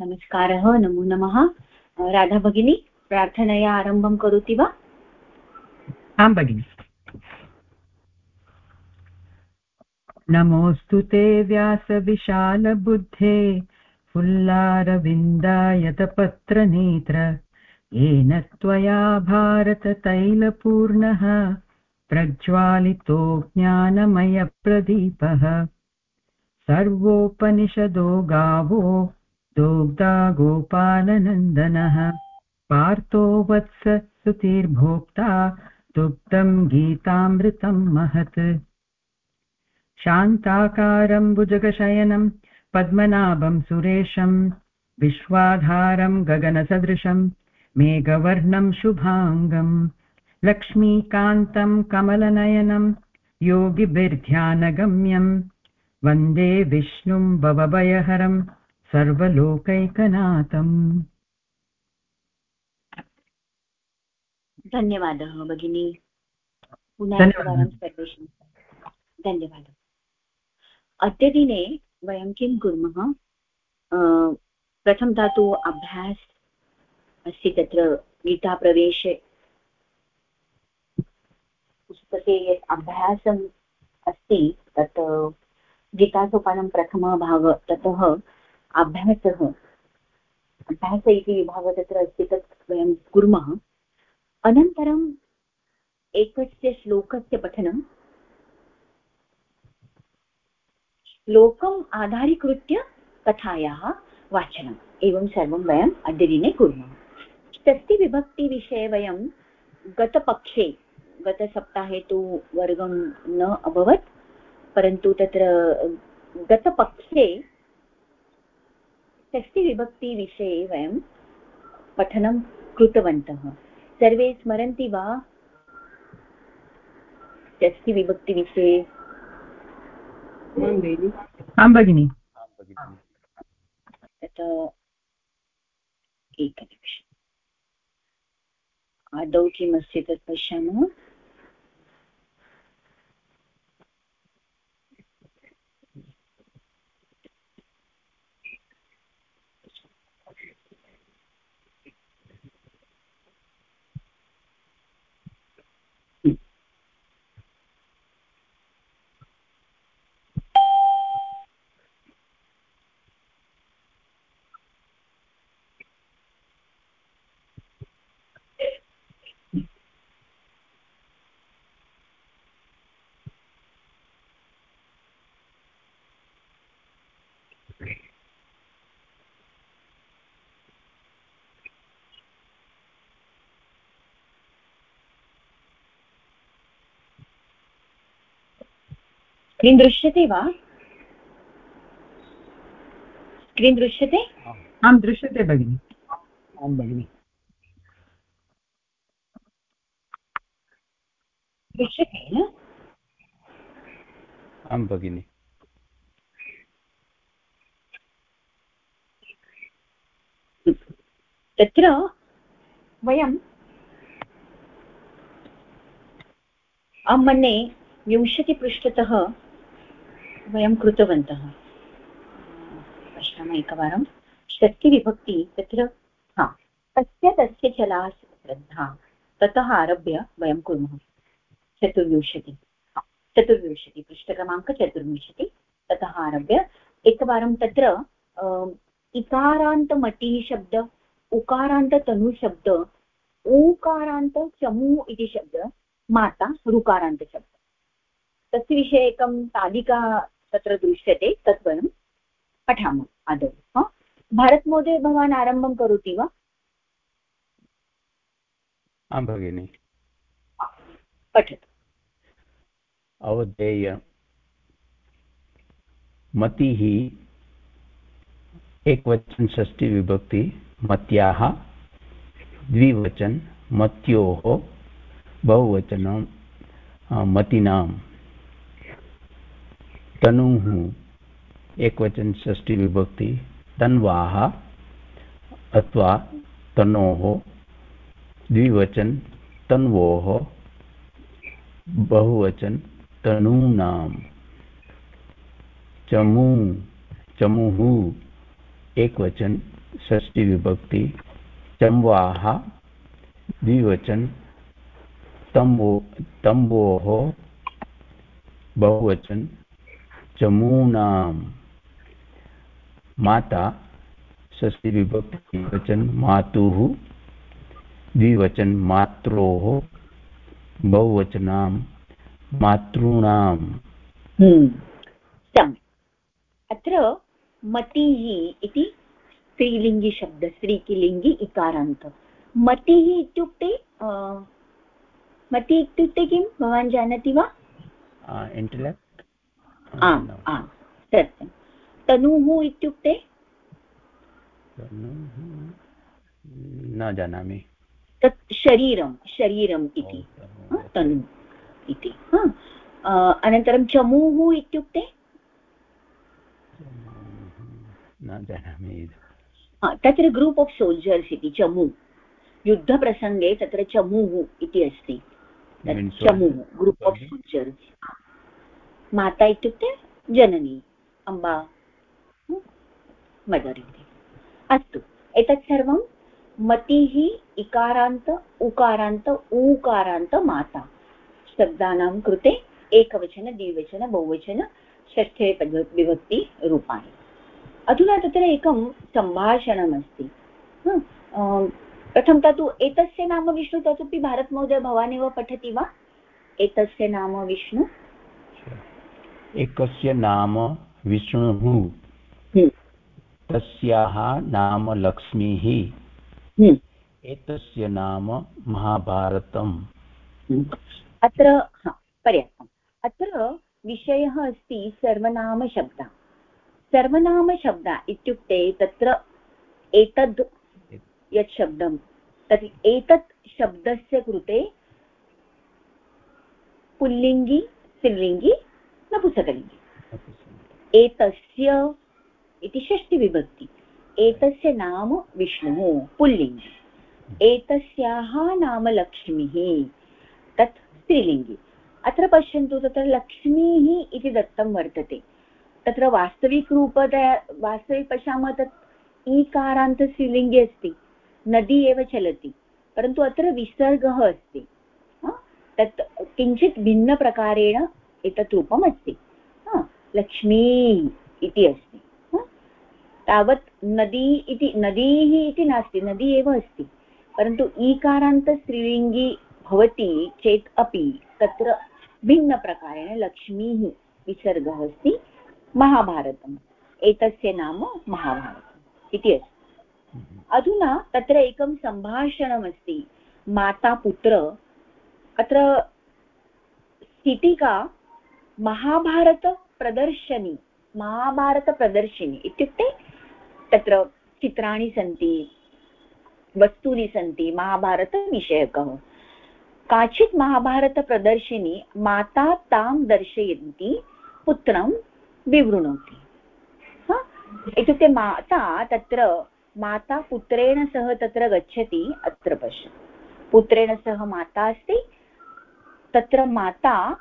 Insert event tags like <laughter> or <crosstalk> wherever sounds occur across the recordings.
नमस्कारः, नमो नमः। राधा भगिनी, प्रार्थनया आरम्भं करोति वा? आं भगिनि। नमोऽस्तु ते व्यासविशालबुद्धे, फुल्लारविन्दायतपत्रनेत्र। येन त्वया भारततैलपूर्णः, प्रज्वालितो ज्ञानमयप्रदीपः। सर्वोपनिषदो गावो दोग्धा गोपालनन्दनः। पार्थो वत्स सुतिर्भोक्ता दुग्धम् गीतामृतम् महत्। शान्ताकारम् भुजगशयनम् पद्मनाभम् सुरेशम् विश्वाधारम् गगनसदृशम् मेघवर्णम् शुभाङ्गम् लक्ष्मीकान्तम् कमलनयनम् योगिभिर्ध्यानगम्यम् वंदे विष्णुम् भवभयहरम्। सर्वलोकैकनाथम्। धन्यवादः भगिनी। पुनः एकवारं सर्वेषां। धन्यवादः। अद्यदिने वयं किं कुर्मः? प्रथमतः तु अभ्यास अस्ति तत्र गीताप्रवेशे। पुस्तके यत् अभ्यासम् अस्ति तत् गीतासोपानं प्रथमः भाग ततः अभ्यासः अभ्यास इति विभागः तत्र अस्ति, तत् वयं कुर्मः। अनन्तरम् एकस्य श्लोकस्य पठनं। श्लोकम् आधारीकृत्य कथायाः वाचनम्। एवं सर्वं वयम् अद्यदिने कुर्मः। षष्टिविभक्तिविषये वयं गतपक्षे, गतसप्ताहे तु वर्गं न अभवत्, परन्तु तत्र गतपक्षे षष्टिविभक्तिविषये वयं पठनं कृतवन्तः। सर्वे स्मरन्ति वा? षष्टिविभक्तिविषये आं भगिनि। एकनिमिषम्। आदौ किमस्ति तत् पश्यामः? स्क्रीन् दृश्यते वा? स्क्रीन् दृश्यते? आं दृश्यते भगिनि। आं भगिनि। दृश्यते न? आं भगिनि। तत्र वयं अहं मन्ये विंशतिपृष्ठतः वयं कृतवन्तः। पश्यामः एकवारं। षष्टिविभक्ति तत्र, हा, तस्य तस्य चला श्रद्धा ततः आरभ्य वयं कुर्मः। चतुर्विंशति। चतुर्विंशति, पृष्ठक्रमाङ्क चतुर्विंशति। ततः आरभ्य एकवारं तत्र इकारान्तमटिः शब्द उकारान्ततनुशब्द ऊकारान्त चमु इति शब्द, माता ऋकारान्तशब्द तस्य विषये एकं तालिका तत्र दृश्यते तत् वयं पठामः आदौ भारतमहोदय भवान् आरम्भं करोति वा? आं भगिनि। पठतु। अवधेय। मतिः एकवचन षष्टिविभक्ति मत्याः द्विवचन मत्योः बहुवचनं मतीनां तनुः एकवचन षष्टिविभक्ति तन्वाः अथवा तनोः। द्विवचन तन्वोः। बहुवचन तनूनां। चमू चमुः एकवचन षष्टिविभक्ति चम्वाः द्विवचन तम्बो, तम्बोः। बहुवचन चमूनां। माता षष्टिविभक्ति वचन मातुः द्विवचन मात्रोः बहुवचनां मातॄणाम् हम्म। अत्र मतिः इति स्त्रीलिङ्गिशब्द स्त्रीकिलिङ्गि इकारान्त। मतिः इत्युक्ते मति इत्युक्ते किं? भवान् जानाति वा? इण्टेलेक्ट् आम् आम् सत्यं। तनुः इत्युक्ते? न जानामि। तत् शरीरं शरीरम् इति। तनु इति। अनन्तरं चमूः इत्युक्ते? न जानामि तत्र ग्रूप् आफ् सोल्जर्स् इति चमू युद्धप्रसङ्गे तत्र चमूः इति अस्ति। चमूः ग्रूप् आफ् सोल्जर्स्। माता इत्युक्ते जननी अम्बा मदर् इति अस्तु, एतत् सर्वं मतिः इकारान्त, उकारान्त, ऊकारान्त माता। शब्दानां कृते एकवचन, द्विवचन, बहुवचन, षष्ठे विभक्ति अधुना तत्र एकं सम्भाषणमस्ति। प्रथमतः तु एतस्य नाम विष्णु, तदपि भारतमहोदय भवान् एव पठति वा? एतस्य नाम विष्णु? एकस्य नाम विष्णुः हम्म। तस्याः नाम लक्ष्मीः हम्म। एतस्य नाम महाभारतम् हम्म। अत्र पर्याप्तम् अत्र विषयः अस्ति सर्वनामशब्दः सर्वनामशब्द इत्युक्ते तत्र एतद् यत् शब्दं तर्हि एतत् शब्दस्य कृते पुल्लिङ्गि स्त्रीलिङ्गि नपुंसकलिङ्गि एतस्य इति षष्टिविभक्ति। एतस्य नाम विष्णुः पुल्लिङ्गि। एतस्याः नाम लक्ष्मीः तत् स्त्रीलिङ्गि। अत्र पश्यन्तु तत्र लक्ष्मीः इति दत्तं वर्तते। तत्र वास्तविकरूपतया वास्तविक पश्यामः तत् ईकारान्तस्त्रीलिङ्गे अस्ति। नदी एव चलति। परन्तु अत्र विसर्गः अस्ति। तत् किञ्चित् भिन्नप्रकारेण एतत् रूपम् अस्ति। लक्ष्मी इति अस्ति। तावत् नदी इति, नदीः इति नास्ति, नदी एव अस्ति। परन्तु ईकारान्तस्त्रीलिङ्गी भवति चेत् अपि तत्र भिन्नप्रकारेण लक्ष्मीः विसर्गः अस्ति, महाभारतम्। एतस्य नाम महाभारतम् इति अस्ति। अधुना तत्र एकं सम्भाषणमस्ति माता पुत्र अत्र स्थितिका महाभारतप्रदर्शनी महाभारतप्रदर्शिनी इत्युक्ते तत्र चित्राणि सन्ति, वस्तूनि सन्ति महाभारतविषयकः काचित् महाभारतप्रदर्शिनी माता तां दर्शयन्ती, पुत्रं विवृणोति। इत्युक्ते माता तत्र, माता पुत्रेण सह तत्र गच्छति अत्र पश्य। पुत्रेण सह माता अस्ति, तत्र माता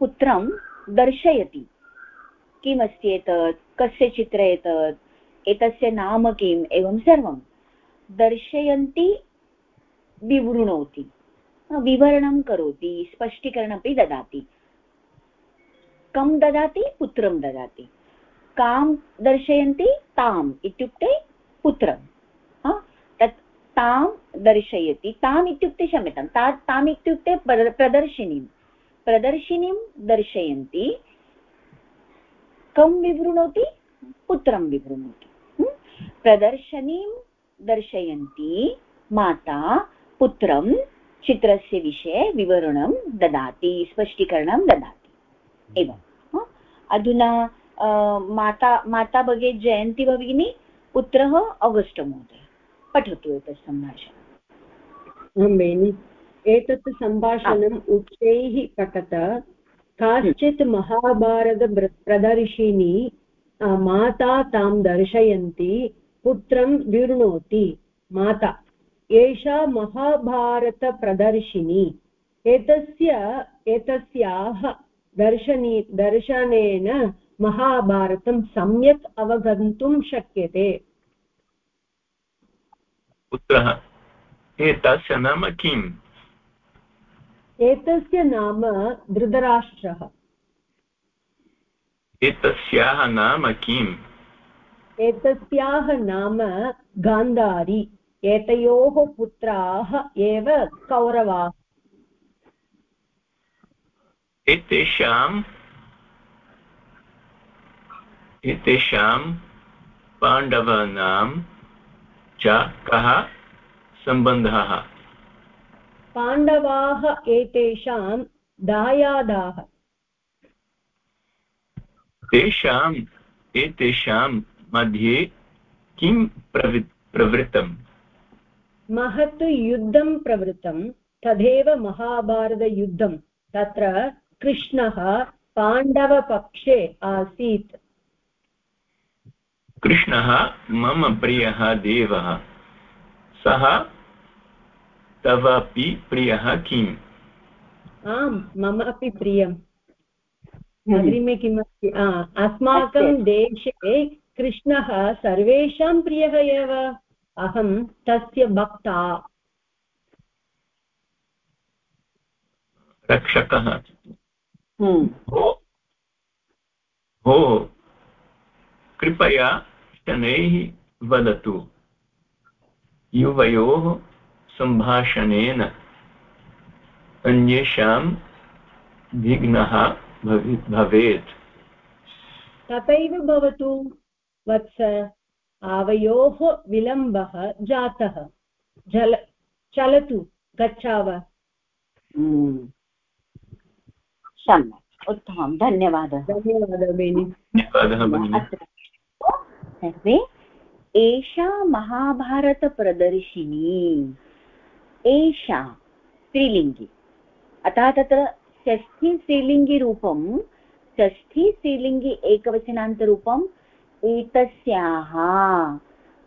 पुत्रं दर्शयति। किमस्ति एतत् कस्य चित्र एतत् एतस्य नाम किम्? एवं सर्वं। दर्शयन्ती, विवृणोति। विवरणं करोति, स्पष्टीकरणमपि ददाति। कं ददाति? पुत्रं ददाति। कां दर्शयन्ति? ताम् इत्युक्ते पुत्रं। तत् तां दर्शयति। ताम् इत्युक्ते क्षम्यतां। ता, ताम् इत्युक्ते प्रदर्शिनीं प्रदर्शिनीं दर्शयन्ति। कं विवृणोति? पुत्रं विवृणोति। प्रदर्शनीं दर्शयन्ती माता, पुत्रं चित्रस्य विषये विवरणं ददाति, स्पष्टीकरणं ददाति। एवम् अधुना माता माता भगे जयन्ती भगिनी, पुत्रः आगस्ट् महोदय पठतु एतत् सम्भाषणं। एतत् सम्भाषणम् उच्चैः पठत। काश्चित् महाभारत प्रदर्शिनी माता तां दर्शयन्ती पुत्रं विवृणोति माता। एषा महाभारतप्रदर्शिनी एतस्य एतस्याः दर्शनी दर्शनेन महाभारतं सम्यक् अवगन्तुं शक्यते। पुत्रः। एतस्य नाम किम्? एतस्य नाम धृतराष्ट्रः। एतस्याः नाम किम्? एतस्याः नाम गान्धारी। एतयोः पुत्राः एव कौरवाः। एतेषाम् एतेषां पाण्डवानां च कः सम्बन्धः? पाण्डवाः एतेषां दायादाः। तेषाम् एतेषां मध्ये किं प्रवृ प्रवृत्तम् महत् युद्धं प्रवृत्तं तदेव महाभारतयुद्धं तत्र कृष्णः पाण्डवपक्षे आसीत्। कृष्णः मम प्रियः देवः सः तवापि प्रियः किम्? आम् मम अपि प्रियम् अग्रिमे किमस्ति? अस्माकं देशे कृष्णः सर्वेषां प्रियः एव। अहं तस्य भक्ता रक्षकः। हम्म। भो कृपया शनैः वदतु। युवयोः सम्भाषणेन अन्येषां विघ्नः भवेत्। तथैव भवतु वत्स आवयोः विलम्बः जातः। जल चलतु गच्छाव। हम्म। सम्यक्। उत्तमं। धन्यवादः। धन्यवादः बेनि। धन्यवादः भगिनि सर्वे एषा महाभारतप्रदर्शिनी। एषा स्त्रीलिङ्गि। अतः तत्र षष्ठी स्त्रीलिङ्गिरूपं, षष्ठी स्त्रीलिङ्गि एकवचनान्तरूपम्, एतस्याः,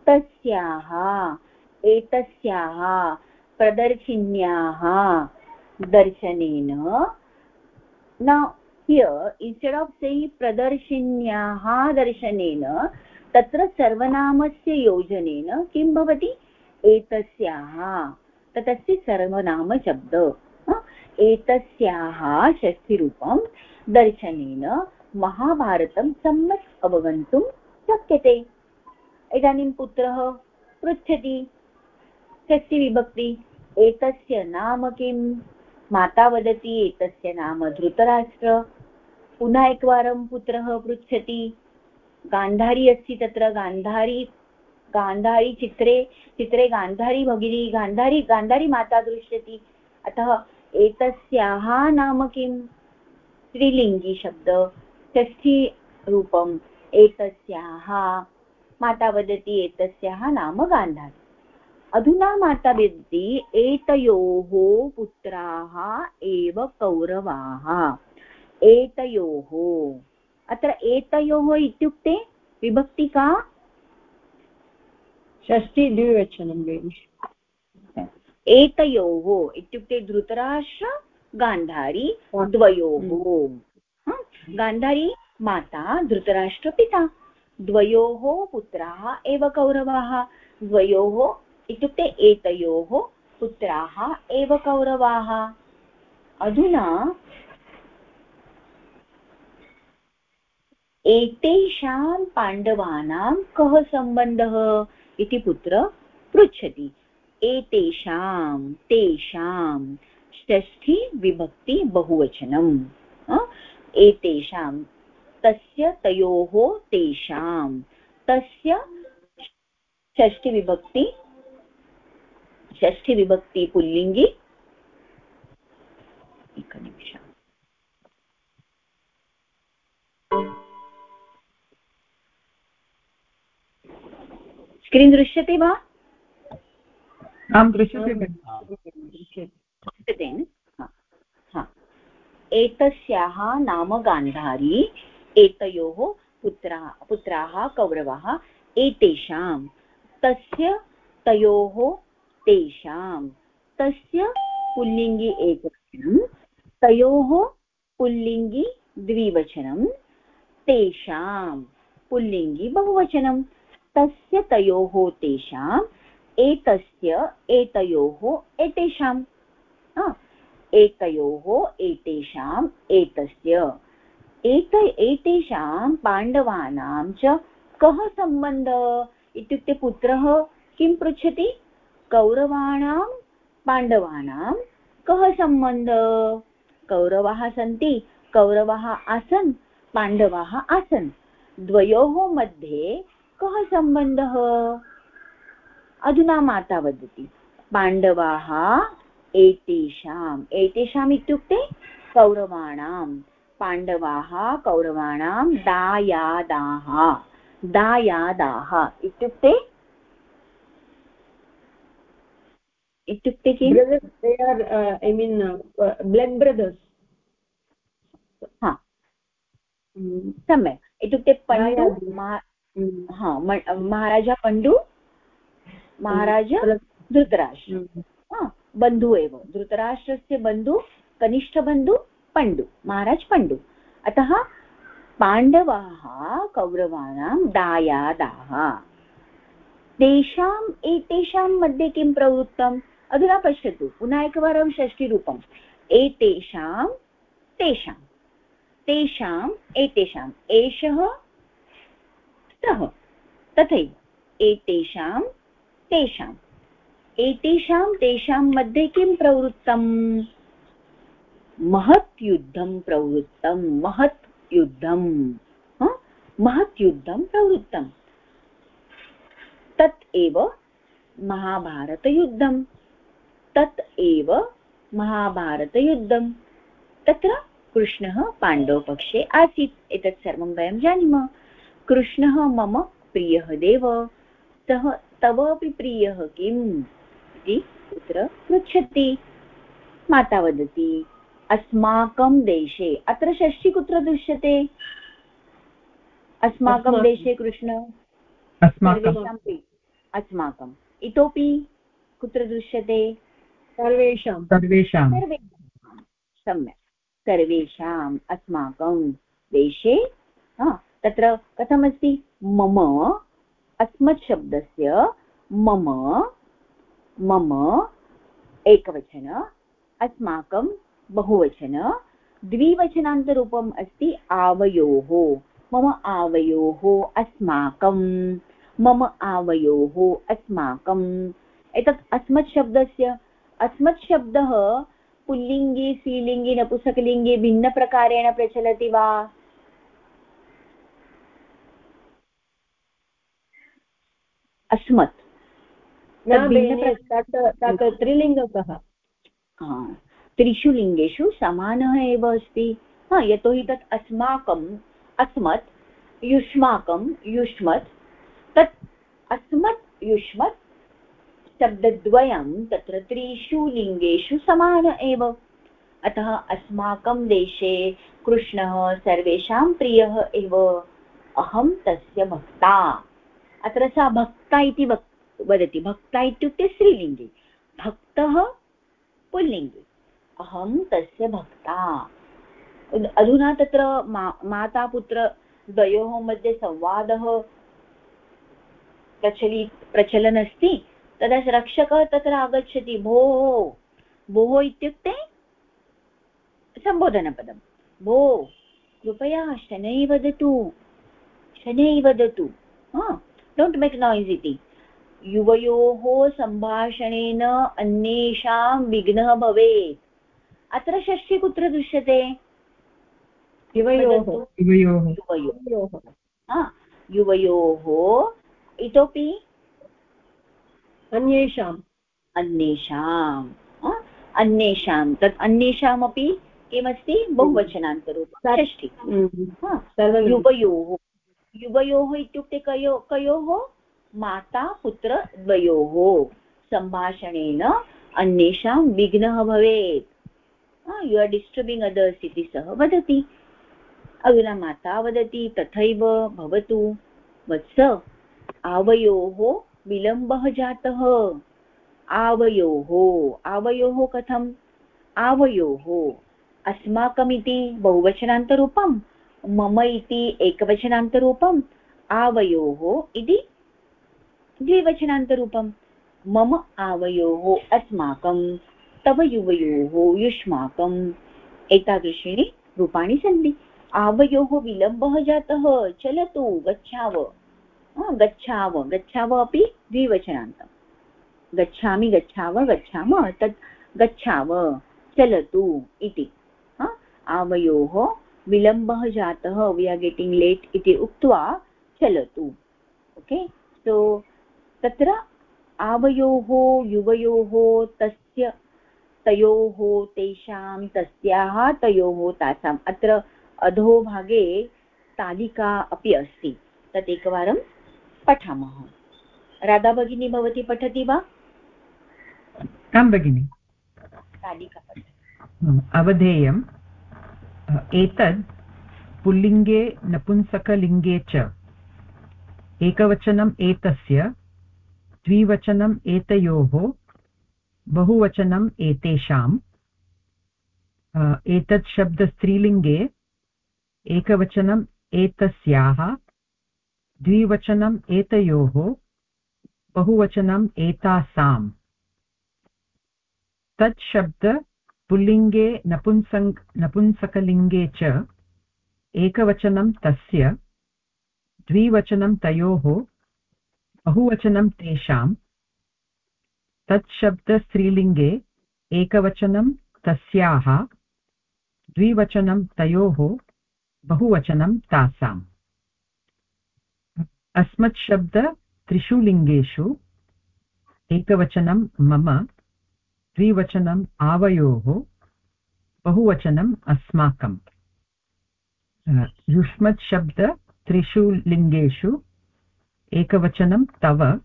तस्याः, एतस्याः प्रदर्शिन्याः दर्शनेन न, here, instead of saying प्रदर्शिन्याः दर्शनेन, तत्र सर्वनामस्य योजनेन किं भवति? एतस्याः। तदस्ति सर्वनामशब्द एतस्याः षष्ठिरूपं दर्शनेन महाभारतं सम्यक् अवगन्तुं शक्यते। इदानीं पुत्रः पृच्छति षष्ठिविभक्ति एतस्य नाम किम्? माता वदति, एतस्य नाम धृतराष्ट्र। पुनः एकवारं पुत्रः पृच्छति, गान्धारी अस्ति तत्र, गान्धारी गान्धारी चित्रे चित्रे गान्धारी भगिनी गान्धारी गान्धारी माता दृश्यति अतः एतस्याः नाम किं? स्त्रीलिङ्गी शब्द षष्ठीरूपम् एतस्याः, माता वदति एतस्याः नाम गान्धारी अधुना माता वदति, एतयोः पुत्राः एव कौरवाः। एतयोः। अत्र विभक्ति का षष्टि द्विवचनं बेनि एतयोः इत्युक्ते धृतराष्ट्र गान्धारी द्वयोः। गान्धारी माता धृतराष्ट्रपिता द्वयोः पुत्राः एव कौरवाः। द्वयोः इत्युक्ते एतयोः पुत्राः एव कौरवाः। अधुना एतेषां पाण्डवानां कः सम्बन्धः? इति पुत्र पृच्छति। एतेषां, तेषां षष्ठी विभक्ति बहुवचनम्। एतेषां, तस्य तयोः तेषां, तस्य षष्ठीविभक्ति षष्ठीविभक्ति पुल्लिङ्गि। एकनिमिषम् स्क्रीन् दृश्यते वा? आं दृश्यते दृश्यते एतस्याः नाम गान्धारी एतयोः पुत्रा पुत्राः कौरवाः एतेषां। तस्य तयोः तेषां। तस्य पुल्लिङ्गि एकवचनं तयोः पुल्लिङ्गि द्विवचनं तेषां पुल्लिङ्गि बहुवचनं तस्य तयोः तेषां एतस्य एतयोः एतेषां एतयोः एतेषाम्, एतस्य। एत, एतेषां पाण्डवानां च कः सम्बन्धः? इत्युक्ते पुत्रः किं पृच्छति? कौरवाणां, पाण्डवानां कः सम्बन्धः? कौरवाः सन्ति, कौरवाः आसन्, पाण्डवाः आसन्। द्वयोः मध्ये कः सम्बन्धः अधुना माता वदति। पाण्डवाः एतेषाम् एतेषाम् इत्युक्ते कौरवाणां पाण्डवाः कौरवाणां दायादाः दायादाः इत्युक्ते इत्युक्ते किं they are I mean blood brothers हा। हम्म, सम्यक्। इत्युक्ते पण्डु हा महाराजा पण्डु महाराजा धृतराष्ट्र। बन्धु एव धृतराष्ट्रस्य बन्धु कनिष्ठबन्धु पण्डु महाराज पण्डु अतः पाण्डवाः कौरवाणां दायादाः। तेषाम् एतेषां मध्ये किं प्रवृत्तम् अधुना पश्यतु पुनः एकवारं षष्टिरूपम् एतेषां तेषां। तेषाम् एतेषाम् एषः सः। तथैव, एतेषां तेषाम्। एतेषां तेषां मध्ये किं प्रवृत्तम् महत् युद्धं प्रवृत्तं महत् युद्धं महत् युद्धं प्रवृत्तम् तत् एव महाभारतयुद्धं। तत् एव महाभारतयुद्धं। तत्र कृष्णः पाण्डवपक्षे आसीत्। एतत् सर्वं वयं जानीमः। कृष्णः मम प्रियः देव। सः तव अपि प्रियः किम्? इति तत्र पृच्छति। माता वदति अस्माकं देशे अत्र षष्ठी कुत्र दृश्यते? अस्माकं देशे कृष्ण? अस्माकम् इतोपि कुत्र दृश्यते? सर्वेषां। सर्वेषां। सम्यक्। सर्वेषाम् अस्माकं देशे तत्र कथमस्ति? मम अस्मत् शब्दस्य मम मम, एकवचन, अस्माकं बहुवचन, द्विवचनान्तरूपम् अस्ति आवयोः। मम आवयोः अस्माकं, मम आवयोः अस्माकम् एतत् अस्मत् शब्दस्य अस्मत् शब्दः पुल्लिङ्गे, स्त्रीलिङ्गे, नपुंसकलिङ्गे भिन्नप्रकारेण प्रचलति वा? अस्मत् त्रिलिङ्गकः। त्रिषु लिङ्गेषु समानः एव अस्ति। हा यतोहि तत् अस्माकम् अस्मत् युष्माकं युष्मत् तत् अस्मत् युष्मत् शब्दद्वयं तत्र त्रिषु लिङ्गेषु समान एव। अतः अस्माकं देशे कृष्णः सर्वेषां प्रियः एव। अहं तस्य भक्ता। अत्र सा भक्ता इति वदति। भक्ता इत्युक्ते स्त्रीलिङ्गे। भक्तः पुल्लिङ्गे। अहं तस्य भक्ता। अधुना तत्र मा माता पुत्र द्वयोः मध्ये संवादः प्रचलि प्रचलन् अस्ति तदा रक्षकः तत्र आगच्छति। भोः भोः इत्युक्ते सम्बोधनपदं भो, कृपया शनैः वदतु शनैः वदतु डोण्ट् मेक् नाय्स् इति युवयोः सम्भाषणेन अन्येषां विघ्नः भवेत् अत्र षष्ठी कुत्र दृश्यते युवयोः युवयोः युवयोः इतोपि अन्येषाम् अन्येषाम् अन्येषां तत् अन्येषामपि किमस्ति बहुवचनान्तरूपं षष्टि युवयोः युवयोः इत्युक्ते कयो, कयोः? माता, पुत्र, द्वयोः। सम्भाषणेन अन्येषां विघ्नः भवेत्। यु आर् डिस्टर्बिङ्ग् अदर्स् इति सः वदति। अधुना माता वदति, तथैव भवतु। वत्स आवयोः विलम्बः जातः। आवयोः आवयोः कथम्? आवयोः। अस्माकमिति बहुवचनान्तरूपं मम इति एकवचनान्तरूपम्, आवयोः इति द्विवचनान्तरूपम्। मम आवयोः अस्माकं, तव युवयोः युष्माकम्। एतादृशीनि रूपाणि सन्ति। आवयोः विलम्बः जातः, चलतु, गच्छाव। गच्छाव। गच्छाव अपि द्विवचनान्तम्। गच्छामि, गच्छाव, गच्छामः, तत् गच्छाव, चलतु इति। आवयोः विलम्बः जातः वि आर् गेटिङ्ग् लेट् इति उक्त्वा चलतु ओके सो तत्र आवयोः युवयोः तस्य तयोः तेषां तस्याः तयोः तासाम् अत्र अधोभागे तालिका अपि अस्ति तत् एकवारं पठामः। राधा भगिनी भवती पठति वा? आं भगिनि। तालिका अवधेयम्। एतद् पुल्लिङ्गे नपुंसकलिङ्गे च। एकवचनम् एतस्य, द्विवचनम् एतयोः, बहुवचनम् एतेषाम् एतत् शब्द स्त्रीलिङ्गे एकवचनम् एतस्याः, द्विवचनम् एतयोः, बहुवचनम् एतासाम्। तत् शब्द पुल्लिङ्गे नपुंसङ्, नपुंसकलिङ्गे च एकवचनं तस्य, द्विवचनं तयोः, बहुवचनं तेषां तत् शब्द स्त्रीलिङ्गे एकवचनं तस्याः, द्विवचनं तयोः, बहुवचनं तासाम्। अस्मत् शब्द त्रिषु लिङ्गेषु एकवचनं मम द्विवचनम् आवयोः बहुवचनम् अस्माकम्। युष्मत् शब्द त्रिषु लिङ्गेषु एकवचनं तव,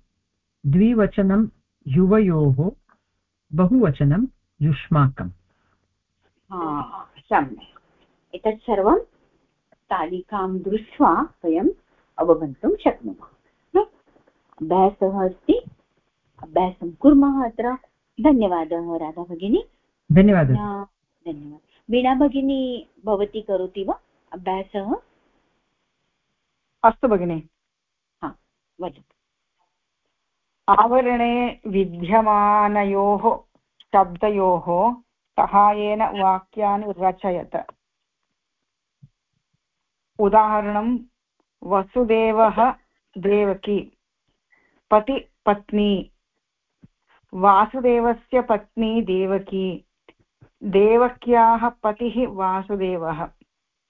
द्विवचनं युवयोः, बहुवचनं युष्माकम्। सम्यक्। एतत् सर्वं तालिकां दृष्ट्वा वयम् अवगन्तुं शक्नुमः। अभ्यासः अस्ति। अभ्यासं कुर्मः अत्र। धन्यवादः राधा भगिनी। धन्यवादः। धन्यवादः। वीणा भगिनी भवती करोति वा? अभ्यासः? अस्तु भगिनि। हा वदतु। आवरणे विद्यमानयोः शब्दयोः सहायेन वाक्यानि रचयत। उदाहरणं वसुदेवः देवकी पति पत्नी वासुदेवस्य पत्नी देवकी। देवक्याः पतिः वासुदेवः।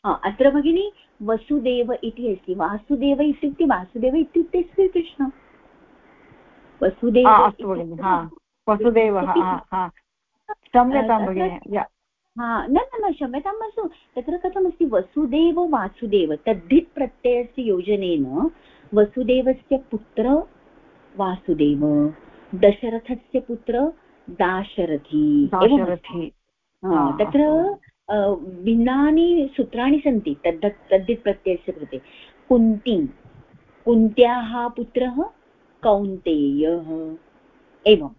अत्र भगिनि वसुदेव इति अस्ति। वासुदेव इत्युक्ते वासुदेव इत्युक्ते श्रीकृष्ण। वसुदेव अस्तु भगिनि हा वसुदेवः क्षम्यतां भगिनि हा न न न क्षम्यतां मास्तु तत्र कथमस्ति वसुदेव वासुदेव तद्धित् प्रत्ययस्य योजनेन वसुदेवस्य पुत्र वासुदेव। दशरथस्य पुत्र दाशरथी दाशरथी तत्र भिन्नानि सूत्राणि सन्ति तद् तद्धित् प्रत्ययस्य कृते। कुन्तीं कुन्त्याः पुत्रः कौन्तेयः एवं।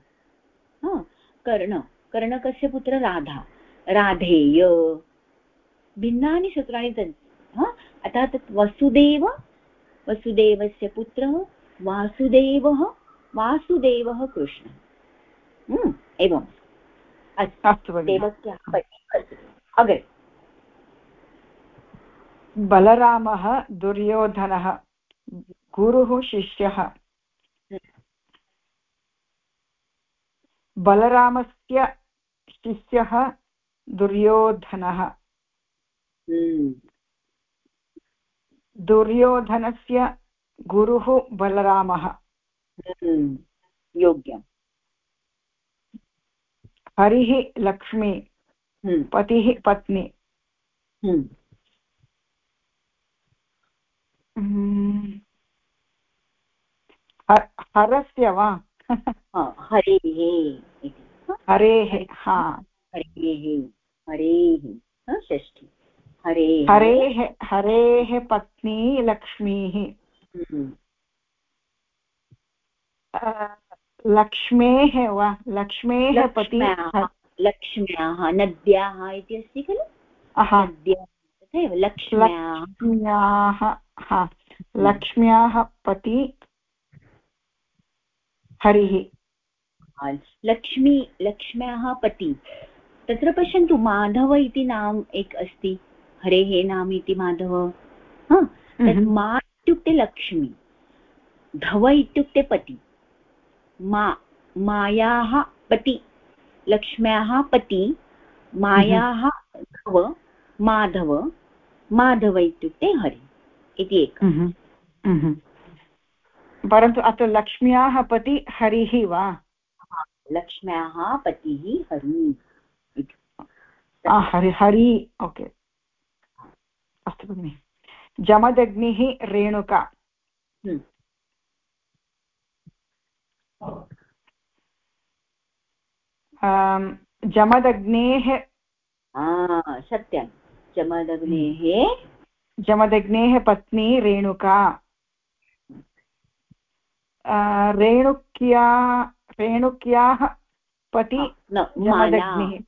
कर्ण कर्णकस्य पुत्र राधा राधेय। भिन्नानि सूत्राणि सन्ति अतः तत् वसुदेव वसुदेवस्य पुत्रः वासुदेवः वासुदेवः कृष्ण। हम्म, एवम् अस्तु देवस्याः अग्रे। बलरामः दुर्योधनः गुरुः शिष्यः। बलरामस्य शिष्यः दुर्योधनः। हम्म। दुर्योधनस्य गुरुः बलरामः। हम्म, योग्यम् हरिः लक्ष्मी। पतिः पत्नी। हरस्य वा हरेः हरेः हा हरेः हरेः षष्ठी हरेः हरेः हरेः पत्नी लक्ष्मीः लक्ष्मेः वा? लक्ष्मेः पति लक्ष्म्याः नद्याः इति अस्ति खलु? तथैव लक्ष्म्याः। हा। लक्ष्म्याः पति हरिः। लक्ष्मी लक्ष्म्याः पति। तत्र पश्यन्तु माधव इति नाम एक अस्ति। हरेः नाम इति माधव। तत् मा इत्युक्ते लक्ष्मी। धव इत्युक्ते पति। मा मायाः पति लक्ष्म्याः पति मायाः धव माधव माधव इत्युक्ते हरि इति एकम्। परन्तु अत्र लक्ष्म्याः पति हरिः वा? लक्ष्म्याः पतिः हरि हरि हरि ओके। अस्तु भगिनि। जमदग्निः रेणुका। हम्म। जमदग्नेः सत्यं। जमदग्नेः जमदग्नेः पत्नी रेणुका। रेणुक्या रेणुक्याः पति जमदग्निः।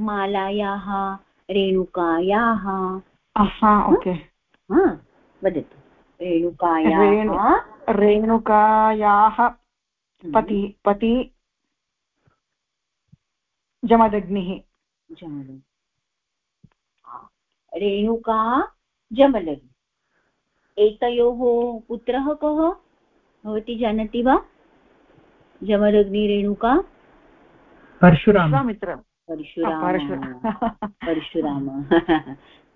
मालायाः रेणुकायाः। ओके। वदतु। रेणुकायाः रेणुकायाः हम्म। पति पति जमदग्निः। रेणुका जमदग्नि। एतयोः पुत्रः कः? भवती जानाति वा? जमदग्निरेणुका परशुरामित्र परशुराम। <laughs> परशुराम।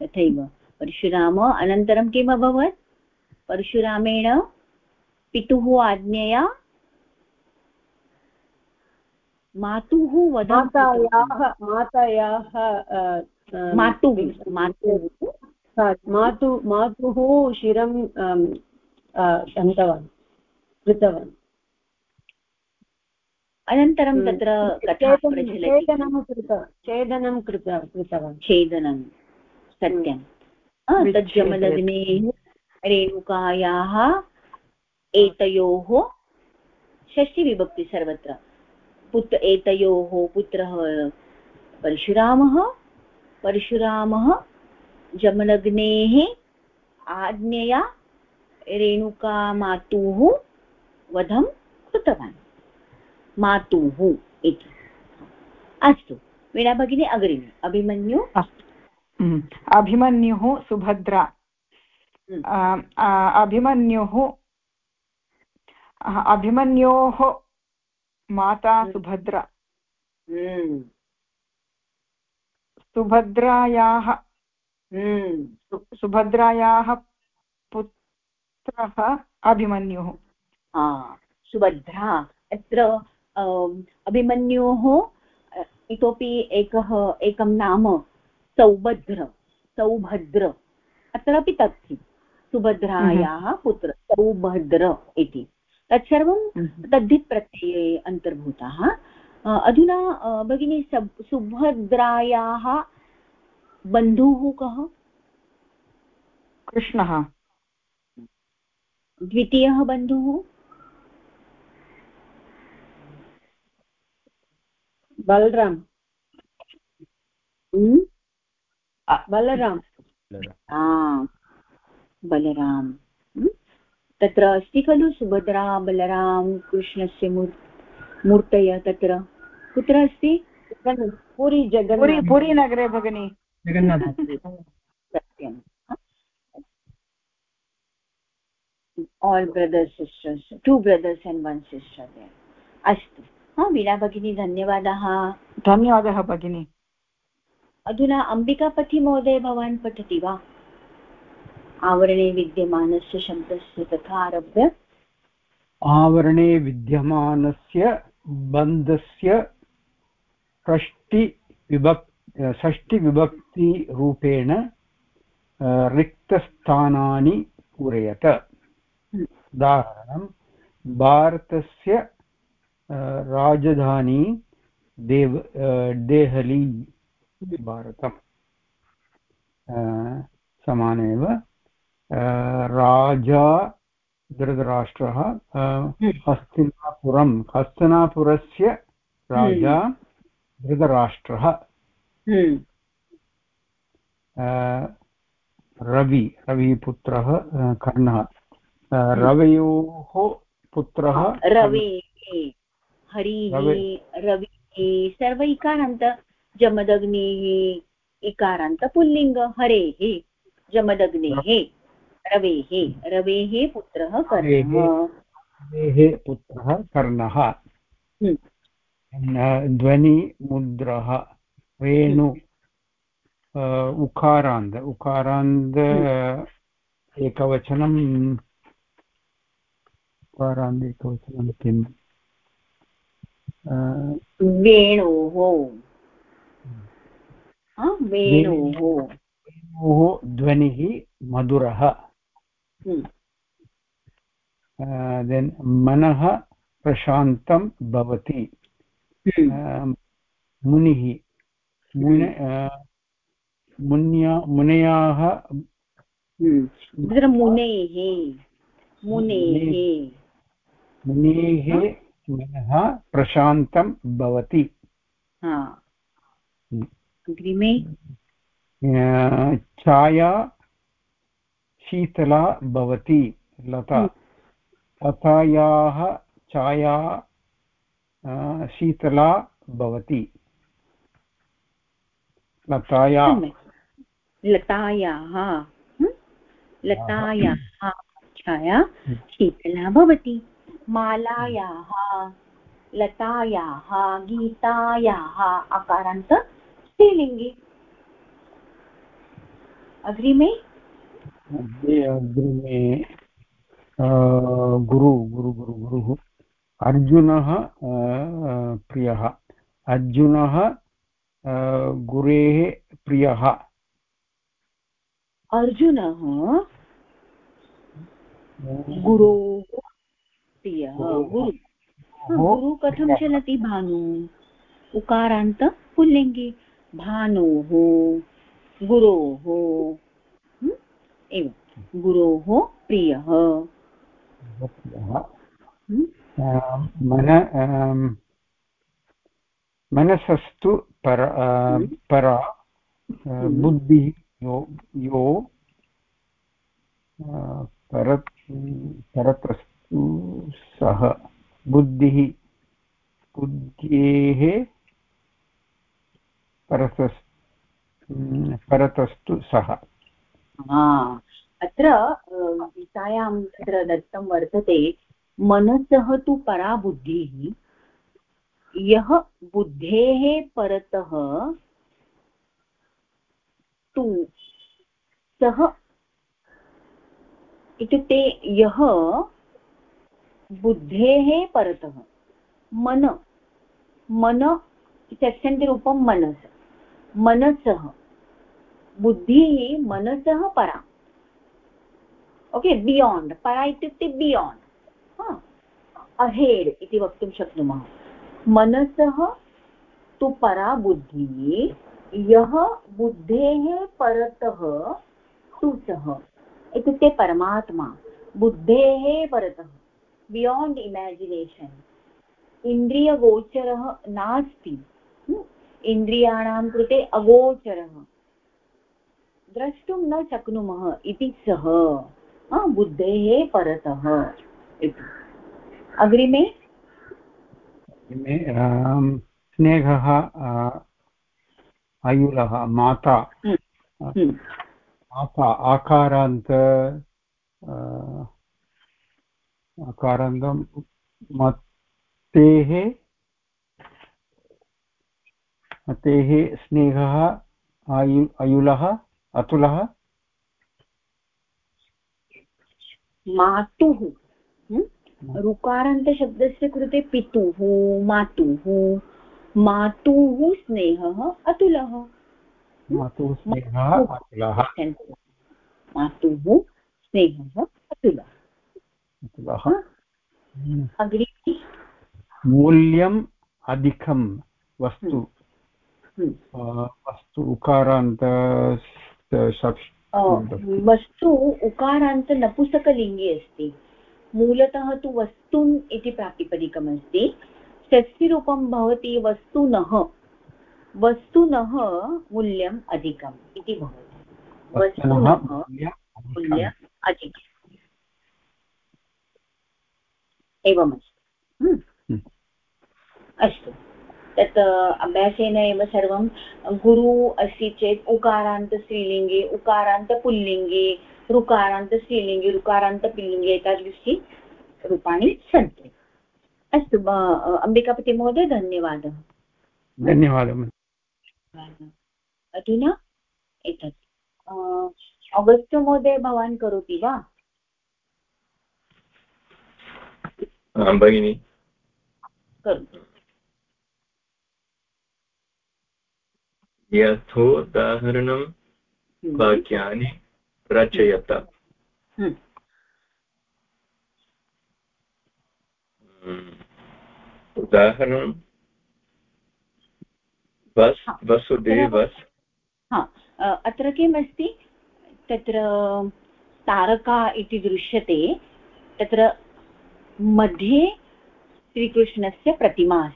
तथैव। परशुराम अनन्तरं किम् अभवत्? परशुरामेण पितुः आज्ञया। मातुः मातायाः मातायाः मातुः मातुः। मातु मातुः शिरं दन्तवान् कृतवान्। अनन्तरं। तत्र छेदनं कृत छेदनं कृत कृतवान्। छेदनं सत्यं। तज्जमलग्ने रेणुकायाः एतयोः षष्टिविभक्ति सर्वत्र। पुत्र एतयोः पुत्रः परशुरामः परशुरामः जमलग्नेः आज्ञया रेणुकामातुः वधं कृतवान्। मातुः इति। अस्तु वीणा भगिनी अग्रिमे अभिमन्यु। अभिमन्युः सुभद्रा। अभिमन्युः अभिमन्योः माता सुभद्रा। सुभद्रायाः सुभद्रायाः पुत्रः अभिमन्युः। सुभद्रा। अत्र अभिमन्योः इतोपि एकः एकं नाम सौभद्र सौभद्र। अत्रापि तत् सुभद्रायाः हम्म। पुत्र सौभद्र इति। तत्सर्वं हम्म। तद्धित् प्रत्यये अन्तर्भूतः अधुना भगिनी सुभद्रायाः बन्धुः कः? कृष्णः। द्वितीयः बन्धुः? बलराम। हम्म? बलराम। बलराम? तत्र अस्ति खलु सुभद्रा बलराम कृष्णस्य मूर्तय तत्र। कुत्र अस्ति? पुरी जगन् पुरी नगरे भगिनि। सत्यम् all brothers sisters two brothers and one sister there. अस्तु। वीणा भगिनी धन्यवादः। धन्यवादः भगिनी। अधुना अम्बिकापतिमहोदय भवान् पठति वा? आवरणे विद्यमानस्य शब्दस्य तथा आरभ्य आवरणे विद्यमानस्य बन्धस्य षष्टिविभक् षष्टिविभक्तिरूपेण रिक्तस्थानानि पूरयत। हम्म। उदाहरणं भारतस्य राजधानी देव देहली भारतम्। समानेव राजा धृतराष्ट्रः हस्तिनापुरं हस्तिनापुरस्य राजा धृतराष्ट्रः हम्म। रवि रविपुत्रः कर्णः। रवयोः पुत्रः रवि हरिः रवे। रविः सर्व इकारान्त जमदग्निः इकारान्त पुल्लिङ्ग हरेः जमदग्नेः। रवेः रवेः पुत्रः कर्णः। रवेः पुत्रः कर्णः। हम्म। ध्वनिमुद्रः वेणु अ, उकारान्त उकारान्त एकवचनं उकारान्त एकवचनं किम्? वेणोः। वेणोः ध्वनिः मधुरः। हम्म, देन् मनः प्रशान्तं भवति मुनिः मुन मुन्या मुनयाः। मुनेः मुनेः मुनेः मनः प्रशान्तं भवति। अग्रिमे छाया शीतला भवति। लता। लतायाः छाया शीतला भवति। लताया। लतायाः लतायाः छाया शीतला भवति। मालायाः लतायाः गीतायाः अकारान्त स्त्रीलिङ्गे। अग्रिमे मध्ये अग्रिमे गुरु गुरु गुरु गुरुः अर्जुनः प्रियः। अर्जुनः गुरेः प्रियः। अर्जुनः गुरोः प्रियः गुरु। गुरु कथं चलति भानु? उकारान्त पुल्लिङ्गे। भानोः गुरोः। हं? एवं। गुरोः प्रियः। प्रियः। हं? अ, मन मनसस्तु पर परा अ, हम्म। बुद्धिः यो यो अ, परतस्तु सः। बुद्धिः बुद्धेः परतस् परतस्तु सः। अत्र गीतायां तत्र दत्तं वर्तते, मनसः तु परा बुद्धिः यः बुद्धेः परतः तु, सः इत्युक्ते यः बुद्धेः परतः, मन मन षष्ठन्तिरूपं मनस्, मनसः। बुद्धिः मनसः परा ओके बियाण्ड् परा इत्युक्ते बियाण्ड् अहेड् इति वक्तुं शक्नुमः। मनसः तु परा बुद्धिः, यः बुद्धेः परतः तु सः। इत्युक्ते परमात्मा, बुद्धेः परतः। बियाण्ड् इमेजिनेशन् इन्द्रियगोचरः नास्ति। हम्म? इन्द्रियाणां कृते अगोचरः। द्रष्टुं न शक्नुमः इति सः। बुद्धेः परतः इति। अग्रिमे? स्नेहः आयुलः माता। हम्म, माता आकारान्त आकारान्तं मतेः मतेः स्नेहः आयु अयुलः अतुलः? मातुः? ऋकारान्तशब्दस्य कृते पितुः मातुः। मातुः स्नेहः अतुलः। मातुः स्नेहः अतुलः। मातुः स्नेहः अतुलः। अतुलः। अग्रिमे मूल्यम् अधिकं वस्तु। वस्तु उकारान्त वस्तु उकारान्त नपुसकलिङ्गे अस्ति। मूलतः तु वस्तुन् इति प्रातिपदिकमस्ति। षष्ठीरूपं भवति वस्तुनः। वस्तुनः मूल्यम् अधिकम् इति भवति। वस्तुनः। मूल्यम् अधिकम्। एवमस्ति हम्म। अस्तु तत् अभ्यासेन एव सर्वं गुरु अस्ति चेत् उकारान्तस्त्रीलिङ्गे उकारान्तपुल्लिङ्गे ऋकारान्तस्त्रीलिङ्गे ऋकारान्तपुल्लिङ्गे एतादृशी रूपाणि सन्ति। अस्तु अम्बिकापतिमहोदय धन्यवादः। धन्यवादः। अधुना एतत् अगस्त्य महोदय भवान् करोति वा? भगिनि। यथोदाहरणं हम्म। वाक्यानि रचयत। हम्म। हम्म। उदाहरणं। वस् वसुदेवस्। अत्र किम् अस्ति तत्र तारका इति दृश्यते। तत्र मध्ये श्रीकृष्णस्य प्रतिमा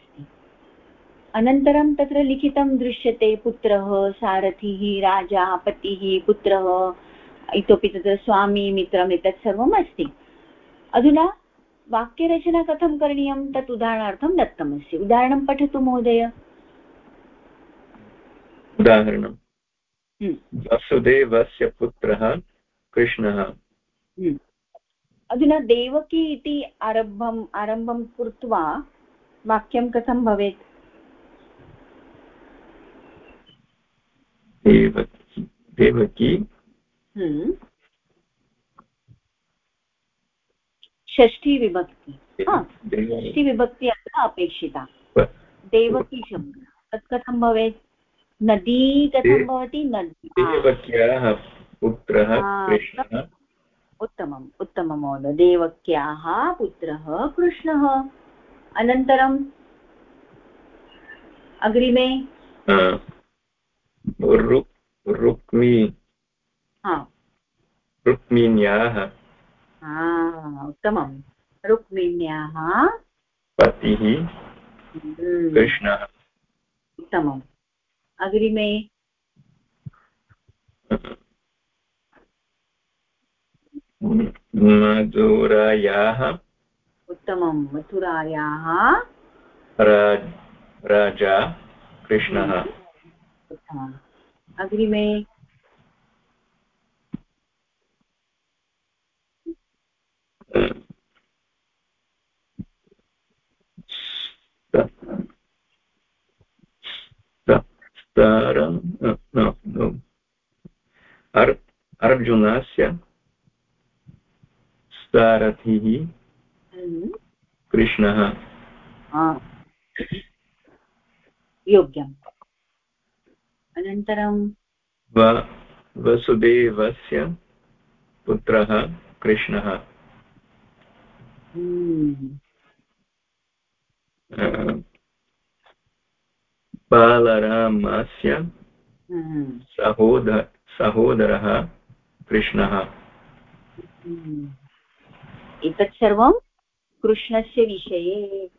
अनन्तरं तत्र लिखितं दृश्यते पुत्रः सारथिः राजा पतिः पुत्रः इतोपि तत्र स्वामी मित्रम् एतत् सर्वम् अस्ति। अधुना वाक्यरचना कथं करणीयं? तत् उदाहरणार्थं दत्तमस्ति। उदाहरणं पठतु महोदय। उदाहरणं। हम्म। वसुदेवस्य पुत्रः कृष्णः। हम्म। अधुना देवकी इति आरम्भम् आरम्भं कृत्वा वाक्यं कथं भवेत्? देवकी देवकी हम्म। षष्ठी विभक्ति। षष्ठी विभक्ति अत्र अपेक्षिता। देवकी शब्दः तत् कथं भवेत्? नदी कथं भवति? देवक्याः पुत्रः उत्तमम् उत्तमं महोदय। देवक्याः पुत्रः कृष्णः। अनन्तरम् अग्रिमे? रुक्मी रुक्मिण्याः उत्तमं। रुक्मिण्याः पतिः। हम्म। कृष्णः। उत्तमम्। अग्रिमे। मधुरायाः। उत्तमं। मथुरायाः राजा कृष्णः। उत्तमम् अग्रिमे अर्जुनस्य सारथिः। कृष्णः योग्यम् अनन्तरं वसुदेवस्य पुत्रः कृष्णः। हम्म। बालरामस्य हम्म। सहोदर सहोदरः कृष्णः। एतत् सर्वं कृष्णस्य विषये।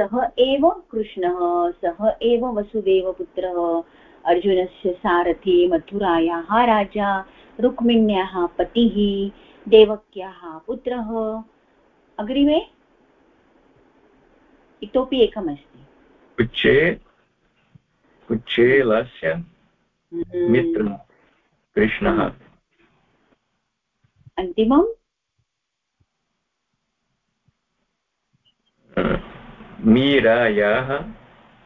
सः एव कृष्णः सः एव वसुदेवपुत्रः अर्जुनस्य सारथि मथुरायाः राजा रुक्मिण्याः पतिः देवक्याः पुत्रः। अग्रिमे? इतोपि एकमस्ति। कुच्चे कुच्चेलस्य हम्म। कृष्णः। अन्तिमम्? मीरायाः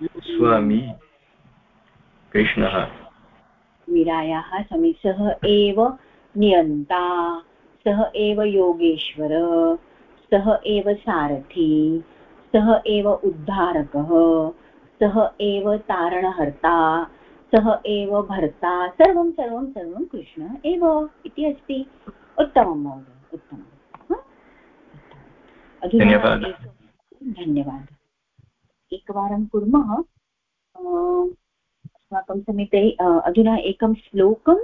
स्वामी। कृष्णः। मीरायाः स्वामी सः एव नियन्ता सः एव योगेश्वर सः एव सारथी सः एव उद्धारकः सः एव तारणहर्ता सः एव भर्ता सर्वं सर्वं सर्वं कृष्णः एव इति अस्ति। उत्तमं महोदय उत्तमम् अधुना धन्यवादः। एकवारं कुर्मः। अस्माकं समीपे अधुना एकं श्लोकं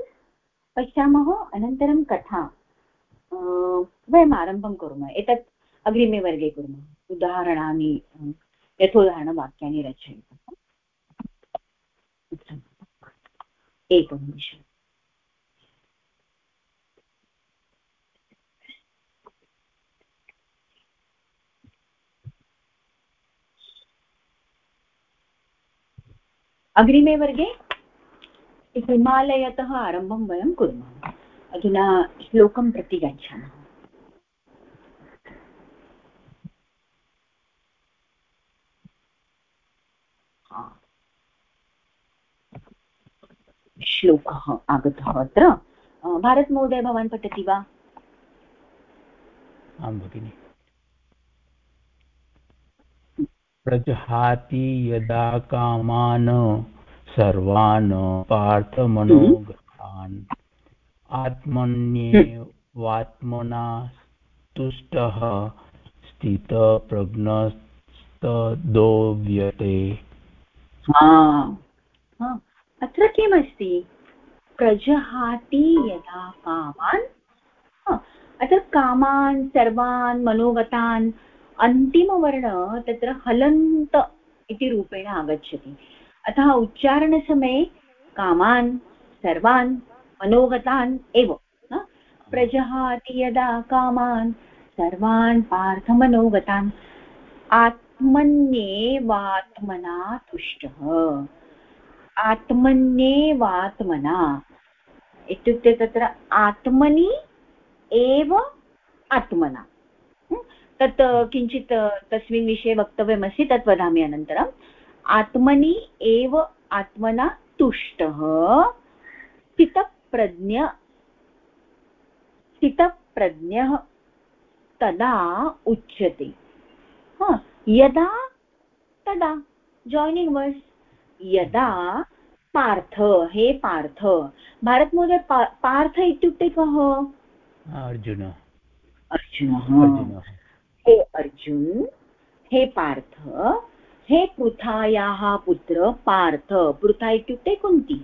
पश्यामः, अनन्तरं कथा। वयम् आरम्भं कुर्मः, एतत् अग्रिमे वर्गे कुर्मः। उदाहरणानि यथोदाहरणवाक्यानि रचयतु। एकनिमिषम् अग्रिमे वर्गे हिमालयतः आरम्भं वयं कुर्मः। अधुना श्लोकं प्रति गच्छामः। श्लोकः आगतः अत्र। भारतमहोदय, भवान् पठति वा? आं, भगिनि। प्रजहाति यदा कामान्, सर्वान् पार्थमनोगतान् आत्मन्येवात्मना तुष्टः स्थितप्रज्ञस्तदोव्यते अत्र किमस्ति? प्रजहाति यदा कामान् अत्र कामान्, सर्वान्, मनोगतान् अन्तिमवर्ण तत्र हलन्त इति रूपेण आगच्छति। अतः उच्चारणसमये कामान्, सर्वान्, मनोगतान् एव प्रजहाति यदा कामान्, सर्वान् पार्थमनोगतान्। आत्मन्येवात्मना तुष्टः। आत्मन्येवात्मना इत्युक्ते तत्र आत्मनि एव आत्मना। तत् किञ्चित् तस्मिन् विषये वक्तव्यमस्ति तत् वदामि अनन्तरम्। आत्मनि एव आत्मना तुष्टः। स्थितप्रज्ञ स्थितप्रज्ञः तदा उच्यते। यदा तदा जायिनिङ्ग् वर्ड्स् यदा पार्थ हे पार्थ भारतमहोदय पार्थ इत्युक्ते कः? अर्जुन। अर्जुनः। हे अर्जुन हे पार्थ हे पृथायाः पुत्र पार्थ. पृथा इत्युक्ते कुन्ति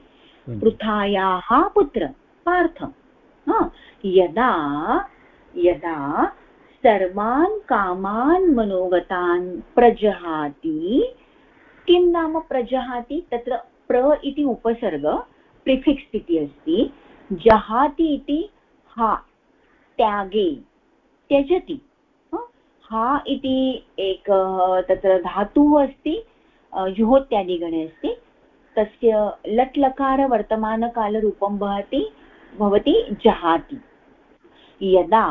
पृथायाः पुत्र पार्थ. यदा यदा सर्वान् कामान् मनोगतान् प्रजहाति किं नाम प्रजहाति? तत्र प्र इति उपसर्ग प्रिफिक्स् इति अस्ति. जहाति इति हा त्यागे त्यजति. हा इति एकः तत्र धातुः अस्ति जुहोत्यादिगणे अस्ति। तस्य लट् लकार वर्तमानकालरूपं भवति जहाति। यदा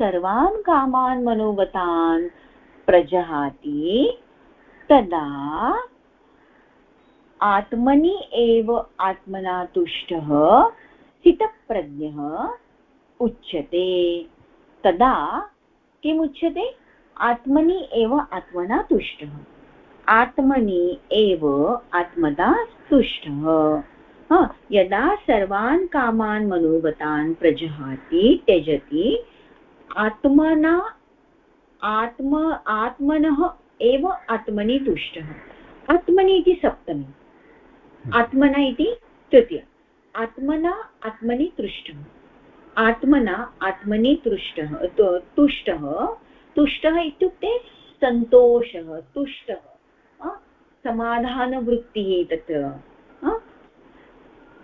सर्वान् कामान् मनोगतान् प्रजहाति, तदा आत्मनि एव आत्मना तुष्टः स्थितप्रज्ञः उच्यते। तदा किम् उच्यते? आत्मनि एव आत्मना तुष्टः। आत्मनि एव आत्मना तुष्टः। यदा सर्वान् कामान् मनोगतान् प्रजहाति त्यजति आत्मना आत्म आत्मनः एव आत्मनि तुष्टः। आत्मनि इति सप्तमी। हम्म। आत्मना इति तृतीय। आत्मना आत्मनि तुष्टः। आत्मना, आत्मनि तुष्टः तुष्टः। तुष्टः इत्युक्ते सन्तोषः, तुष्टः। समाधानवृत्तिः तत्र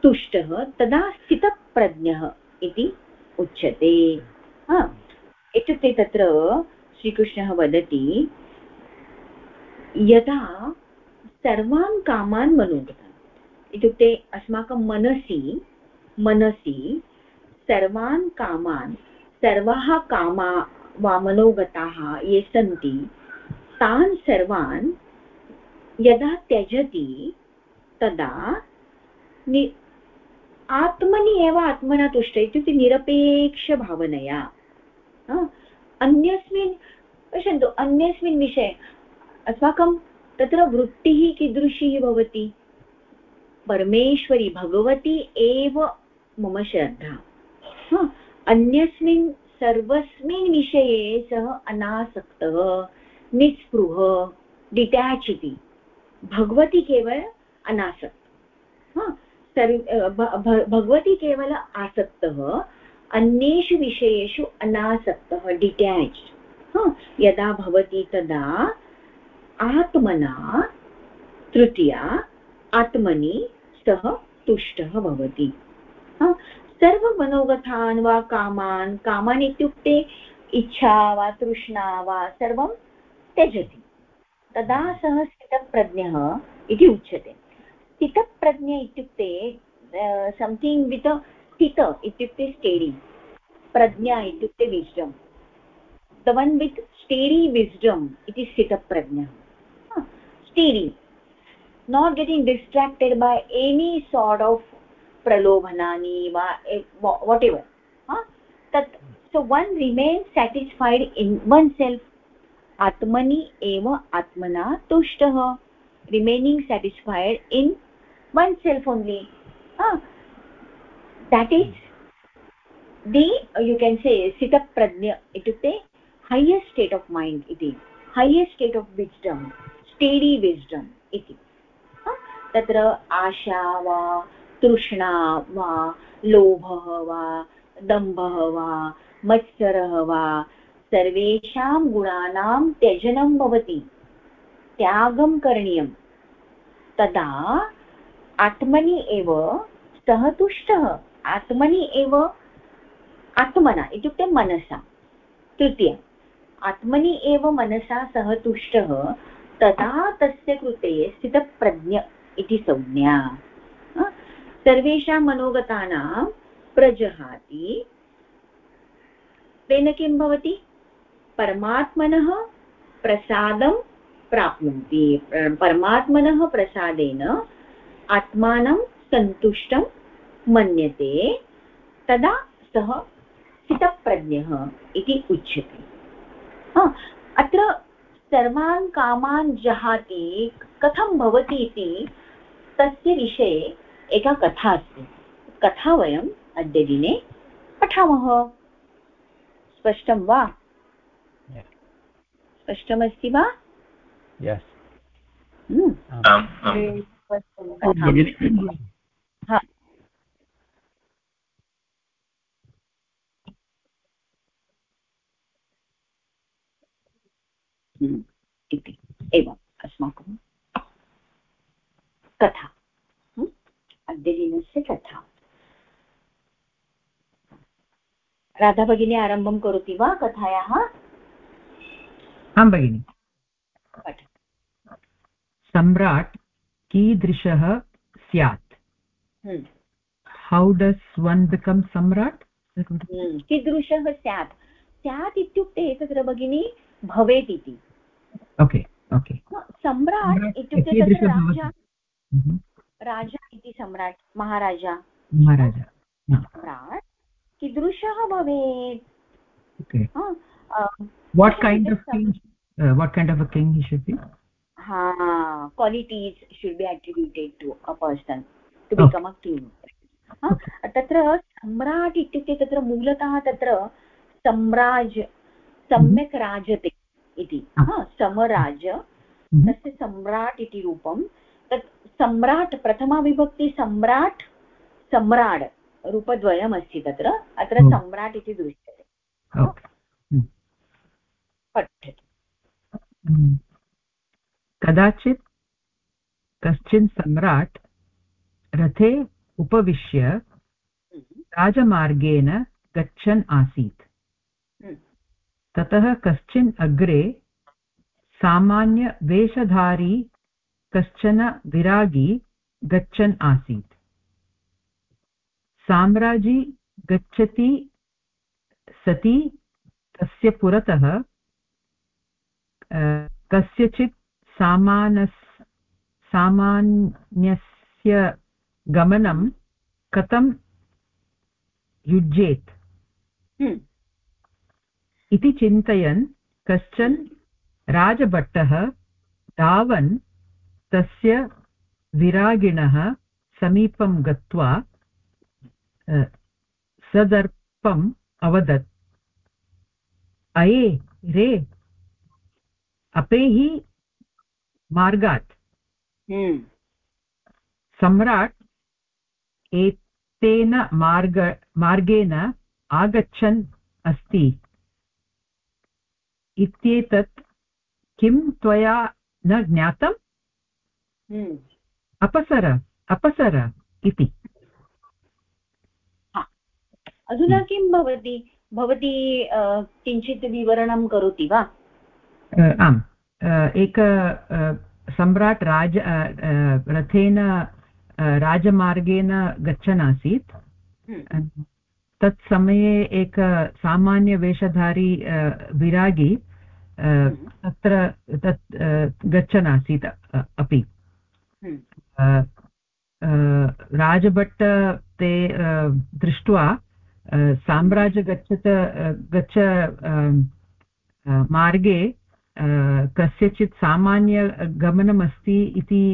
तुष्टः तदा स्थितप्रज्ञः इति उच्यते। इत्युक्ते तत्र श्रीकृष्णः वदति, यदा सर्वान् कामान् मनोगतान् इत्युक्ते अस्माकं मनसि मनसि सर्वान् कामान्, सर्वाः कामा वा मनोगताः ये सन्ति, तान् सर्वान् यदा त्यजति, तदा नि आत्मनि एव आत्मना तुष्ट। इत्युक्ते निरपेक्षभावनया अन्यस्मिन्, पश्यन्तु, अन्यस्मिन् विषये अस्माकं तत्र वृत्तिः कीदृशी भवति? परमेश्वरी भगवती एव मम श्रद्धा। अन्यस्मिन् सर्वस्मिन् विषये सः अनासक्तः, निःस्पृह डिटाच् इति। भगवती केवल अनासक्त। भगवती केवल आसक्तः, अन्येषु विषयेषु अनासक्तः डिटाच् यदा भवति तदा आत्मना, तृतीया, आत्मनि, सः तुष्टः भवति। सर्वमनोगतान् वा कामान् कामान् इत्युक्ते इच्छा वा, तृष्णा वा, सर्वं त्यजति। तदा सः स्थितप्रज्ञः इति उच्यते। स्थितप्रज्ञ इत्युक्ते सम्थिङ्ग् वित् स्थित इत्युक्ते स्टेडि प्रज्ञा इत्युक्ते wisdom the one with steady wisdom it is sthita prajna huh. steady not getting distracted by प्रलोभनानि वा वाट् एवर् तत् so one remain satisfied in oneself आत्मनि एव आत्मना तुष्टः। Remaining satisfied in oneself only that is the you can say सितप्रज्ञ इत्युक्ते highest state of mind इति। Highest state of wisdom steady wisdom इति। तत्र आशा वा तृष्णा वा, लोभः वा, दम्भः वा, मत्सरः वा, सर्वेषां गुणानां त्यजनं भवति, त्यागं करणीयं। तदा आत्मनि एव सः तुष्टः, आत्मनि एव आत्मना इत्युक्ते मनसा, तृतीय। आत्मनि एव मनसा सः तुष्टः, तदा तस्य कृते स्थितप्रज्ञ इति संज्ञा। सर्वेषां मनोगतानां प्रजहाति। तेन किं भवति? परमात्मनः प्रसादं प्राप्नुवन्ति। परमात्मनः प्रसादेन आत्मानं सन्तुष्टं मन्यते, तदा सः स्थितप्रज्ञः इति उच्यते। अत्र सर्वान् कामान् जहाति, कथं भवति इति तस्य विषये एका कथा अस्ति। कथा वयम् अद्य दिने पठामः। स्पष्टं वा? स्पष्टमस्ति वा? हम्म। हम्म, इति। एवम् अस्माकं कथा। अद्यदिनस्य कथा राधा भगिनी आरम्भं करोति वा कथायाः आं भगिनि सम्राट् कीदृशः स्यात्? हौ डस् वन् बिकम् सम्राट्? कीदृशः स्यात्? स्यात् इत्युक्ते तत्र भगिनी भवेत् इति ओके ओके सम्राट् इत्युक्ते तत्र राजा हम्म। राजा इति सम्राट् महाराजा। महाराजा सम्राट् कीदृशः भवेत्? What kind of king what kind of a king should be ah qualities should be attributed to a person to become a king तत्र सम्राट् इत्युक्ते तत्र मूलतः तत्र सम्राज् सम्यक् राजते इति. समराज हम्म। तस्य सम्राट् इति रूपं तत् सम्राट् प्रथमाविभक्ति सम्राट् सम्राड् रूपद्वयमस्ति तत्र अत्र हम्म। सम्राट् इति दृश्यते। हम्म। पठतु। कदाचित् कश्चिन् सम्राट् रथे उपविश्य राजमार्गेण गच्छन् आसीत्। ततः कश्चिन् अग्रे सामान्यवेषधारी कश्चन विरागी गच्छन् आसीत् साम्राज्ञी गच्छति सति तस्य पुरतः कस्यचित् सामानस् सामान्यस्य गमनं कथं युज्येत् हम्म। इति चिन्तयन् कश्चन राजभट्टः धावन् तस्य विरागिणः समीपं गत्वा सदर्पम् अवदत् अये रे अपेहि मार्गात् हम्म। सम्राट् एतेन मार्ग मार्गेण आगच्छन् अस्ति इत्येतत् किं त्वया न ज्ञातम्। अपसर अपसर इति। अधुना किं भवति? भवती किञ्चित् विवरणं करोति वा? आम्। एक सम्राट् राज रथेन राजमार्गेण गच्छन् आसीत् हम्म। तत् समये एक सामान्यवेषधारी विरागी हम्म। तत्र तत् गच्छन् आसीत् अपि। राजभट्ट ते दृष्ट्वा साम्राज्य गच्छत गच्छ मार्गे कस्यचित् सामान्यगमनमस्ति इति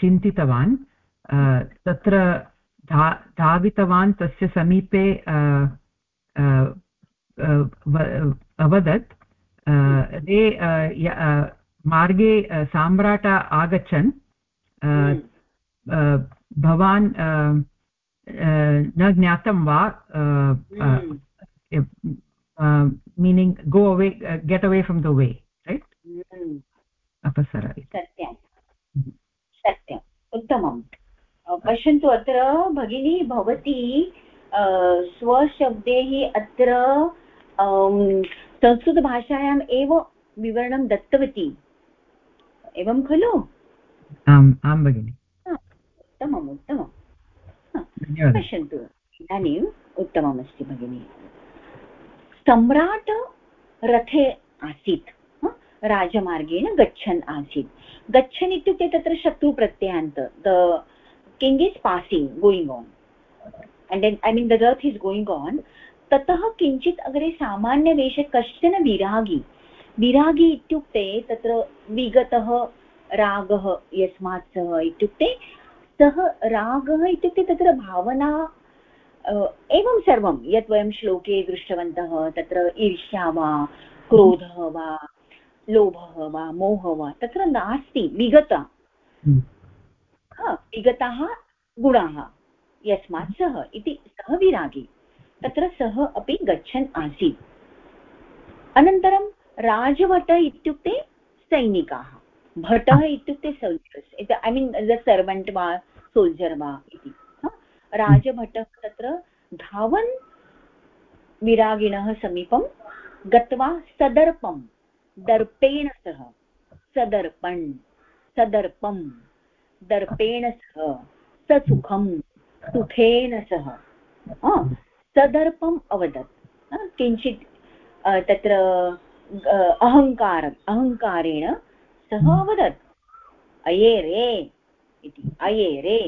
चिन्तितवान् तत्र धा, धावितवान् तस्य समीपे अवदत् रे मार्गे साम्राट आगच्छन् भवान् न ज्ञातं वा meaning go away get away from the way right? अपसर सत्यं। सत्यम् उत्तमं पश्यन्तु अत्र भगिनी भवती स्वशब्दैः अत्र संस्कृतभाषायाम् एव विवरणं दत्तवती। एवं खलु? आम् आं भगिनि। उत्तमम् उत्तमं पश्यन्तु इदानीम् उत्तममस्ति भगिनि। सम्राट् रथे आसीत् राजमार्गेण गच्छन् आसीत्। गच्छन् इत्युक्ते तत्र शत्रुप्रत्ययान्त the king is passing going on and I mean the rath is going on ततः किञ्चित् अग्रे सामान्यवेषे कश्चन विरागी विरागी इत्युक्ते तत्र विगतः रागः यस्मात् सः इत्युक्ते सः रागः इत्युक्ते तत्र भावना एवं सर्वं यत् वयं श्लोके दृष्टवन्तः तत्र ईर्ष्या वा क्रोधः वा लोभः वा मोहः वा तत्र नास्ति विगत हम्म। विगताः गुणाः यस्मात् सः इति सः विरागी तत्र सः अपि गच्छन् आसीत् अनन्तरं राजभट इत्युक्ते सैनिकाः भटः इत्युक्ते soldiers I mean the servant वा सोल्जर् वा इति. राजभटः तत्र धावन् विरागिणः समीपं गत्वा सदर्पं दर्पेण सह सदर्पण् सदर्पं दर्पेण सह ससुखं सुखेन सह सदर्पम् अवदत्. किञ्चित् तत्र अहङ्कार अहङ्कारेण सः अवदत् अये रे इति अये रे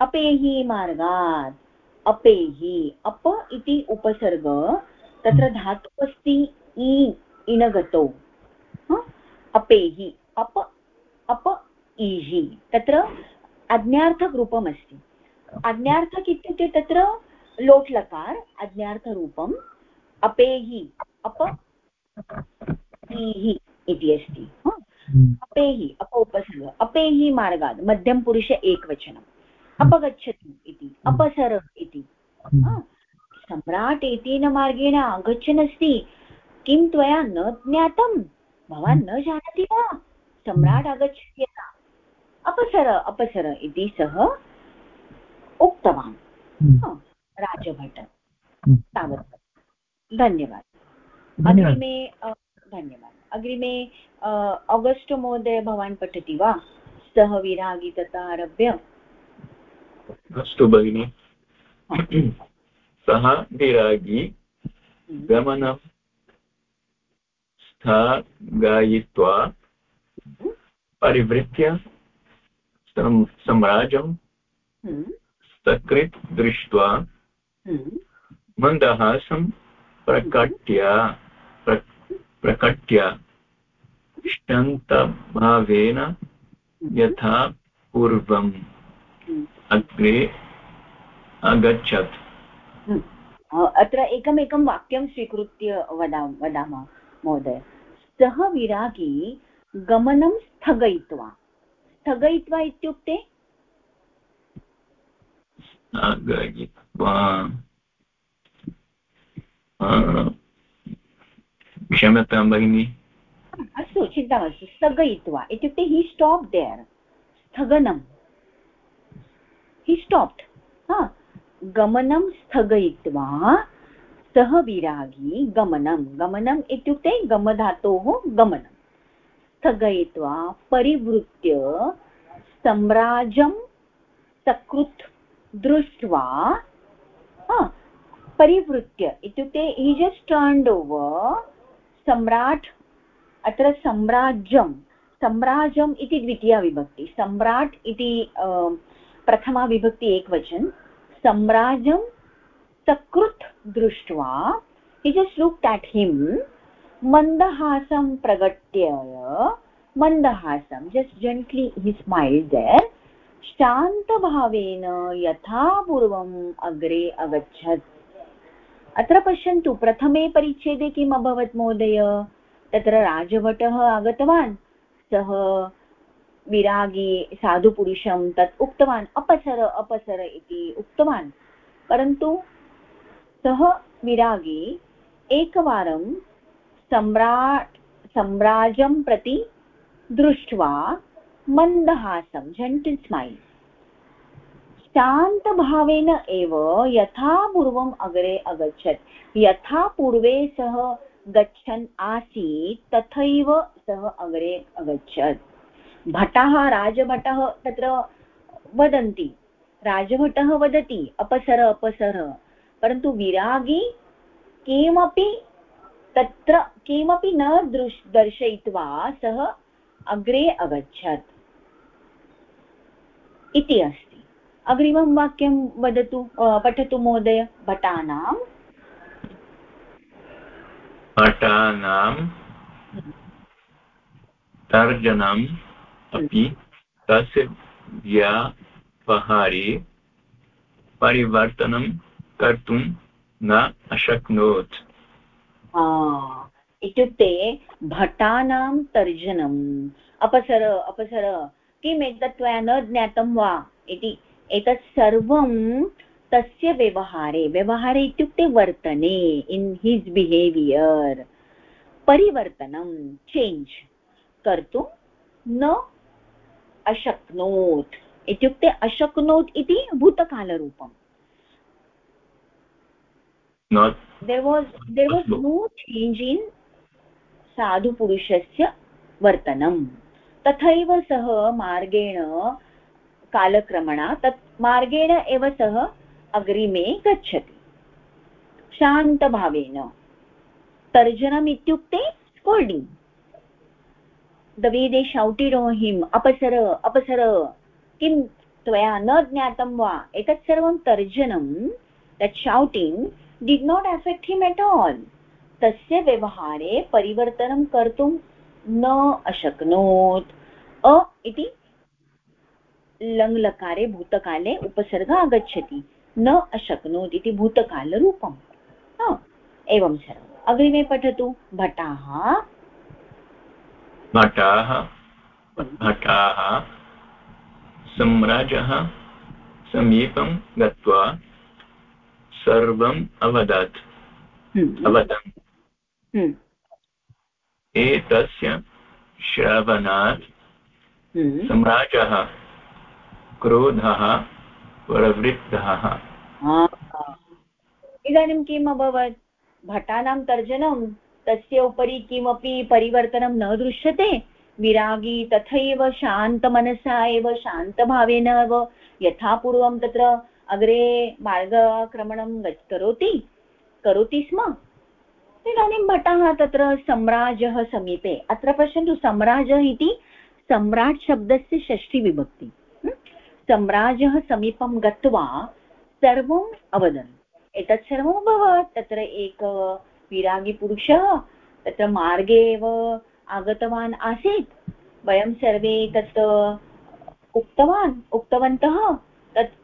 अपेहि मार्गात् अपेहि अप इति उपसर्ग तत्र धातुः अस्ति इ इनगतौ अपेहि अप अप इहि तत्र अज्ञार्थकरूपमस्ति अज्ञार्थक इत्युक्ते तत्र लोट् लकार अज्ञार्थरूपम् अपेहि अप ईहि इति अस्ति। अपेहि अप उपसर्ग अपेहि मार्गात् मध्यमपुरुष एकवचनम् अपगच्छतु इति अपसर इति। सम्राट् एतेन मार्गेण आगच्छन् अस्ति किं त्वया न ज्ञातं? भवान् न जानाति वा? सम्राट् आगच्छति यथा अपसर अपसर इति सः उक्तवान्। हम्म। राजभट हम्म। तावत्। धन्यवादः। अग्रिमे धन्यवादः। अग्रिमे आगस्ट् महोदय भवान् पठति वा? सः विरागी तथा आरभ्य? अस्तु भगिनि। सः विरागी हम्म। गमनं स्थगयित्वा परिवृत्य सम्राजं हम्म। सकृत् दृष्ट्वा हम्म। मन्दहासं प्रकट्य। प्रकट्य। शान्तभावेन यथा पूर्वम्। अग्रे अगच्छत्। अत्र एकमेकं वाक्यं स्वीकृत्य वदा वदामः महोदय। सः विरागी गमनं स्थगयित्वा। स्थगयित्वा इत्युक्ते? स्थगयित्वा। क्षम्यतां भगिनि। अस्तु, चिन्ता मास्तु, स्थगयित्वा। इत्युक्ते हि स्टाप् देर् स्थगनं हि स्टाप्ड् गमनं स्थगयित्वा, सः विरागी, गमनं। गमनम् इत्युक्ते गमधातोः गमनं। स्थगयित्वा, परिवृत्य, सम्राजं सकृत् दृष्ट्वा परिवृत्य। इत्युक्ते हि जस्ट् टर्न्ड् ओवर् सम्राट्, अत्र सम्राज्यं सम्राजम् इति द्वितीया विभक्ति। सम्राट् इति प्रथमा विभक्ति एकवचन। सम्राजं सकृत् दृष्ट्वा हि जस्ट् लुक् एट् हिम् मन्दहासं प्रकट्य मन्दहासं just gently he smile there शान्तभावेन यथा पूर्वम् अग्रे अगच्छत्। अत्र पश्यन्तु, प्रथमे परिच्छेदे किम् अभवत् महोदय? तत्र राजभटः आगतवान्, सः विरागी साधुपुरुषं तत् उक्तवान्, अपसर अपसर इति उक्तवान्। परन्तु सः विरागी एकवारं सम्राट् सम्राजं प्रति दृष्ट्वा मन्दहासं जेण्टल् स्मैल् शान्तभावेन एव यथा पूर्वम् अग्रे अगच्छत्। यथा पूर्वे सः गच्छन् आसीत्, तथैव सः अग्रे अगच्छत्। भटः राजभटः तत्र वदन्ति। राजभटः वदति, अपसर अपसर। परन्तु विरागी किमपि तत्र, किमपि न दृश्, दर्शयित्वा सः अग्रे अगच्छत्। इति अस्ति। अग्रिमं वाक्यं वदतु पठतु महोदय। भटानां भटानां तर्जनम् अपि तस्य व्यापहारे परिवर्तनं कर्तुं न अशक्नोत्। इत्युक्ते भटानां तर्जनम्। अपसर अपसर। किम् एतत् त्वया न ज्ञातं वा इति एतत् सर्वं तस्य व्यवहारे व्यवहारे इत्युक्ते वर्तने इन् हिस् बिहेवियर् परिवर्तनं चेञ्ज् कर्तुं न अशक्नोत् इत्युक्ते अशक्नोत् इति भूतकालरूपम्। There was there was no change in साधुपुरुषस्य वर्तनम् तथैव सः मार्गेण कालक्रमणा तत् मार्गेण एव सः अग्रिमे गच्छति। शान्तभावेन। तर्जनम् इत्युक्ते स्कोल्डिङ्ग् द वे दे शौटेड् हिम् अपसर अपसर, किं त्वया न ज्ञातं वा? एतत् सर्वं तर्जनं that shouting did not effect him at all तस्य व्यवहारे परिवर्तनं कर्तुं न अशक्नोत्। अ इति लङ्लकारे भूतकाले उपसर्ग आगच्छति। न अशक्नोत् इति भूतकालरूपम् एवं सर्वम्। अग्रिमे पठतु। भटाः। भटाः। भटाः। सम्राजः। समीपं गत्वा सर्वम् अवदत्। हम्म। अवदन् हम्म। एतस्य श्रवणात् हम्म। सम्राजः क्रोधः प्रवृद्धः। इदानीं किम् अभवत्? भटानां तर्जनं, तस्य उपरि किमपि परिवर्तनं न दृश्यते? विरागी तथैव शान्तमनसा एव, शान्तभावेन एव, यथा पूर्वं तत्र अग्रे मार्गक्रमणं करोति? करोति स्म? इदानीं भटः तत्र सम्राजः समीपे। अत्र पश्यन्तु सम्राजः इति सम्राट् शब्दस्य षष्ठीविभक्ति। सम्राजः समीपं गत्वा सर्वम् अवदन्। एतत् सर्वम् अभवत्। तत्र एक विरागिपुरुषः तत्र मार्गे एव आगतवान् आसीत्। वयं सर्वे तत् उक्तवान्, उक्तवन्तः तत्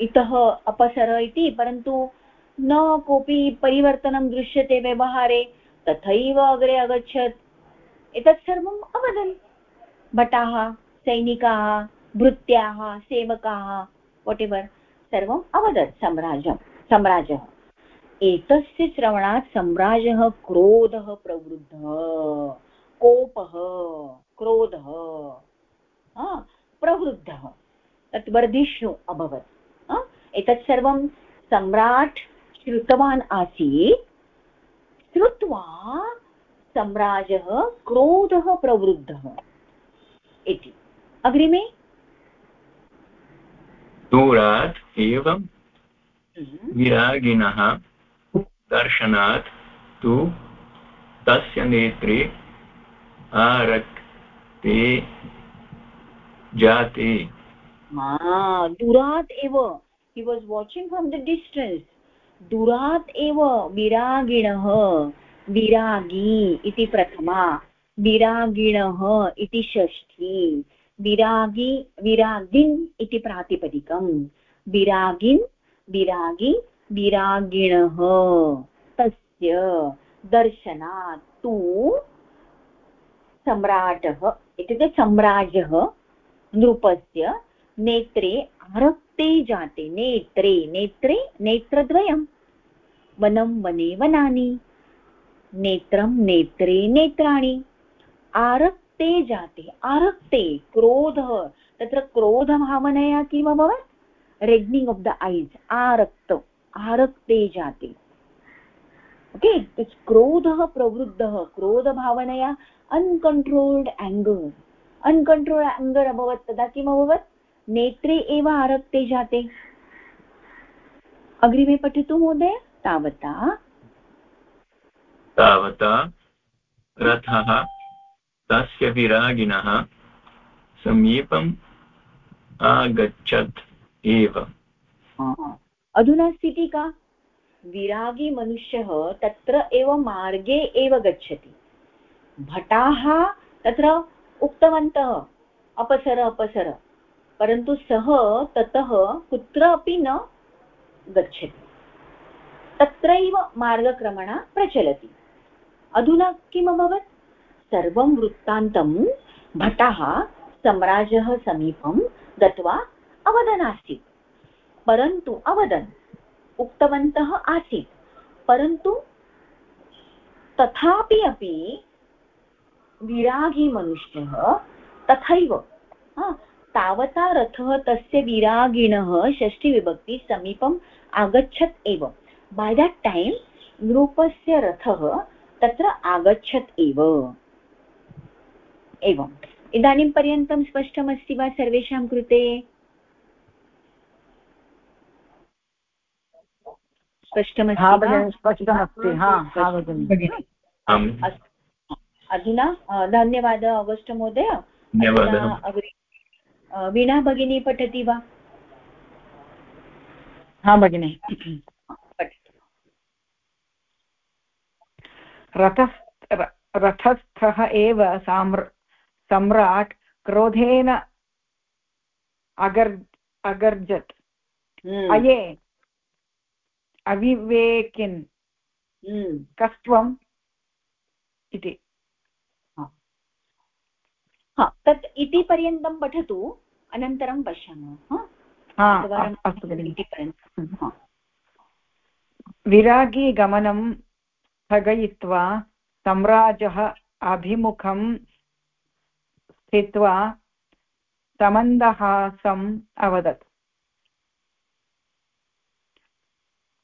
इतः अपसर इति, परन्तु न कोऽपि परिवर्तनं दृश्यते व्यवहारे, तथैव अग्रे अगच्छत्। एतत् सर्वम् अवदन्। भटाः, सैनिकाः भृत्याः सेवकाः वट् एवर् सर्वम् अवदत् सम्राजं सम्राजः एतस्य श्रवणात् सम्राजः क्रोधः प्रवृद्धः, कोपः क्रोधः प्रवृद्धः। तत् वर्धिष्णु अभवत् एतत् सर्वं सम्राट् श्रुतवान् आसीत्। श्रुत्वा सम्राजः क्रोधः प्रवृद्धः इति। अग्रिमे दूरात् एवं विरागिणः दर्शनात् तु तस्य नेत्रे आरक्ते जाते। दुरात् एव। He was watching from the distance दुरात् एव विरागिणः विरागी इति प्रथमा। विरागिणः इति षष्ठी। विरागी, विरागिन् इति प्रातिपदिकम्। विरागिन्, विरागी, विरागिणः। तस्य दर्शनात् तु सम्राटः, इत्युक्ते सम्राजः नृपस्य नेत्रे आरक्ते जाते। नेत्रे नेत्रे नेत्रद्वयं वनं, वने, वनानि। नेत्रं, नेत्रे, नेत्राणि। आरक्ते जाते आरक्ते क्रोधः. तत्र क्रोधभावनया किम् अभवत्? रेड्निङ्ग् आफ् द ऐस् आरक्त आरक्ते जाते. ओके क्रोधः, प्रवृद्धः, क्रोधभावनया अन्कण्ट्रोल्ड् एङ्गर् अन्कण्ट्रोल्ड् एङ्गर् अभवत्, तदा किम् अभवत्? नेत्रे एव आरक्ते जाते. अग्रिमे पठतु महोदय, तावता? तावता, रथः तस्य विरागिणः समीपम् आगच्छत् एव। अधुना स्थितिः का? विरागी मनुष्यः तत्र एव मार्गे एव गच्छति। भटाः तत्र उक्तवन्तः, अपसर अपसर। परन्तु सः ततः कुत्र अपि न गच्छति। तत्रैव मार्गक्रमणा प्रचलति। अधुना किम् अभवत् सर्वं वृत्तान्तं भटः सम्राजः समीपं गत्वा अवदन् आसीत्। परन्तु अवदन् उक्तवन्तः आसीत्। परन्तु तथापि अपि विरागी मनुष्यः तथैव तावता रथः तस्य विरागिणः षष्ठीविभक्ति समीपम् आगच्छत् एव। बै दट् टैम् नृपस्य रथः तत्र आगच्छत् एव। एवम् इदानीं पर्यन्तं स्पष्टमस्ति वा सर्वेषां कृते? स्पष्टमस्ति अधुना धन्यवादः अगस्ट् महोदय। वीणा भगिनी पठति वा? हा भगिनि। रथः रथस्थः एव साम्र सम्राट् क्रोधेन अगर् अगर्जत्। हम्म। अये अविवेकिन्। हम्म। कस्त्वम्? इति। तत् इति पर्यन्तं पठतु अनन्तरं पश्यामः विरागी गमनं स्थगयित्वा सम्राजः अभिमुखं स्थित्वा समन्दहासम् अवदत्।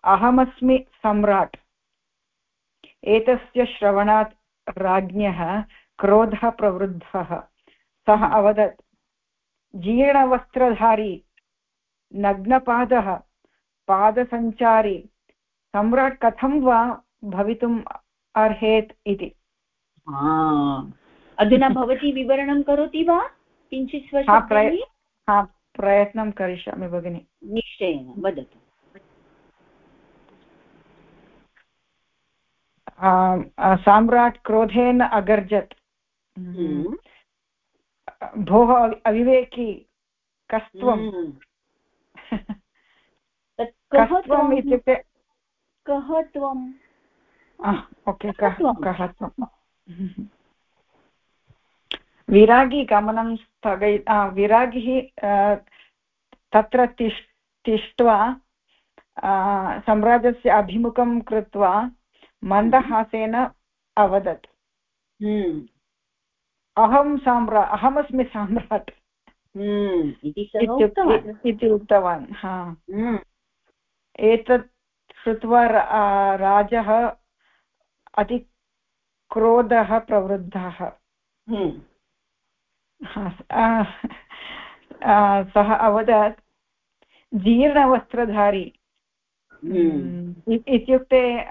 अहमस्मि सम्राट्। एतस्य श्रवणात् राज्ञः क्रोधः प्रवृद्धः। सः अवदत्, जीर्णवस्त्रधारी, नग्नपादः, पादसञ्चारी, सम्राट् कथं वा भवितुम् अर्हेत् इति? अधुना भवती विवरणं करोति वा? किञ्चित् प्रयत्नं करिष्यामि भगिनि। निश्चयेन वदतु। साम्राट् क्रोधेन अगर्जत्। हम्म। भोः अविवेकी कस्त्वं? हम्म। <laughs> कस्त्वम् इत्युक्ते कः त्वम् ओके कः त्वं? <laughs> विरागी गमनं स्थगय विरागिः तत्र तिष् तिष्ट्वा सम्राजस्य अभिमुखं कृत्वा मन्दहासेन अवदत्। हम्म। अहं साम्रा अहमस्मि साम्राट्। हम्म, इति उक्तवान्। हा। हम्म। एतत् श्रुत्वा राजः अतिक्रोधः प्रवृद्धः। सः अवदत् जीर्णवस्त्रधारी। हम्म। इत्युक्ते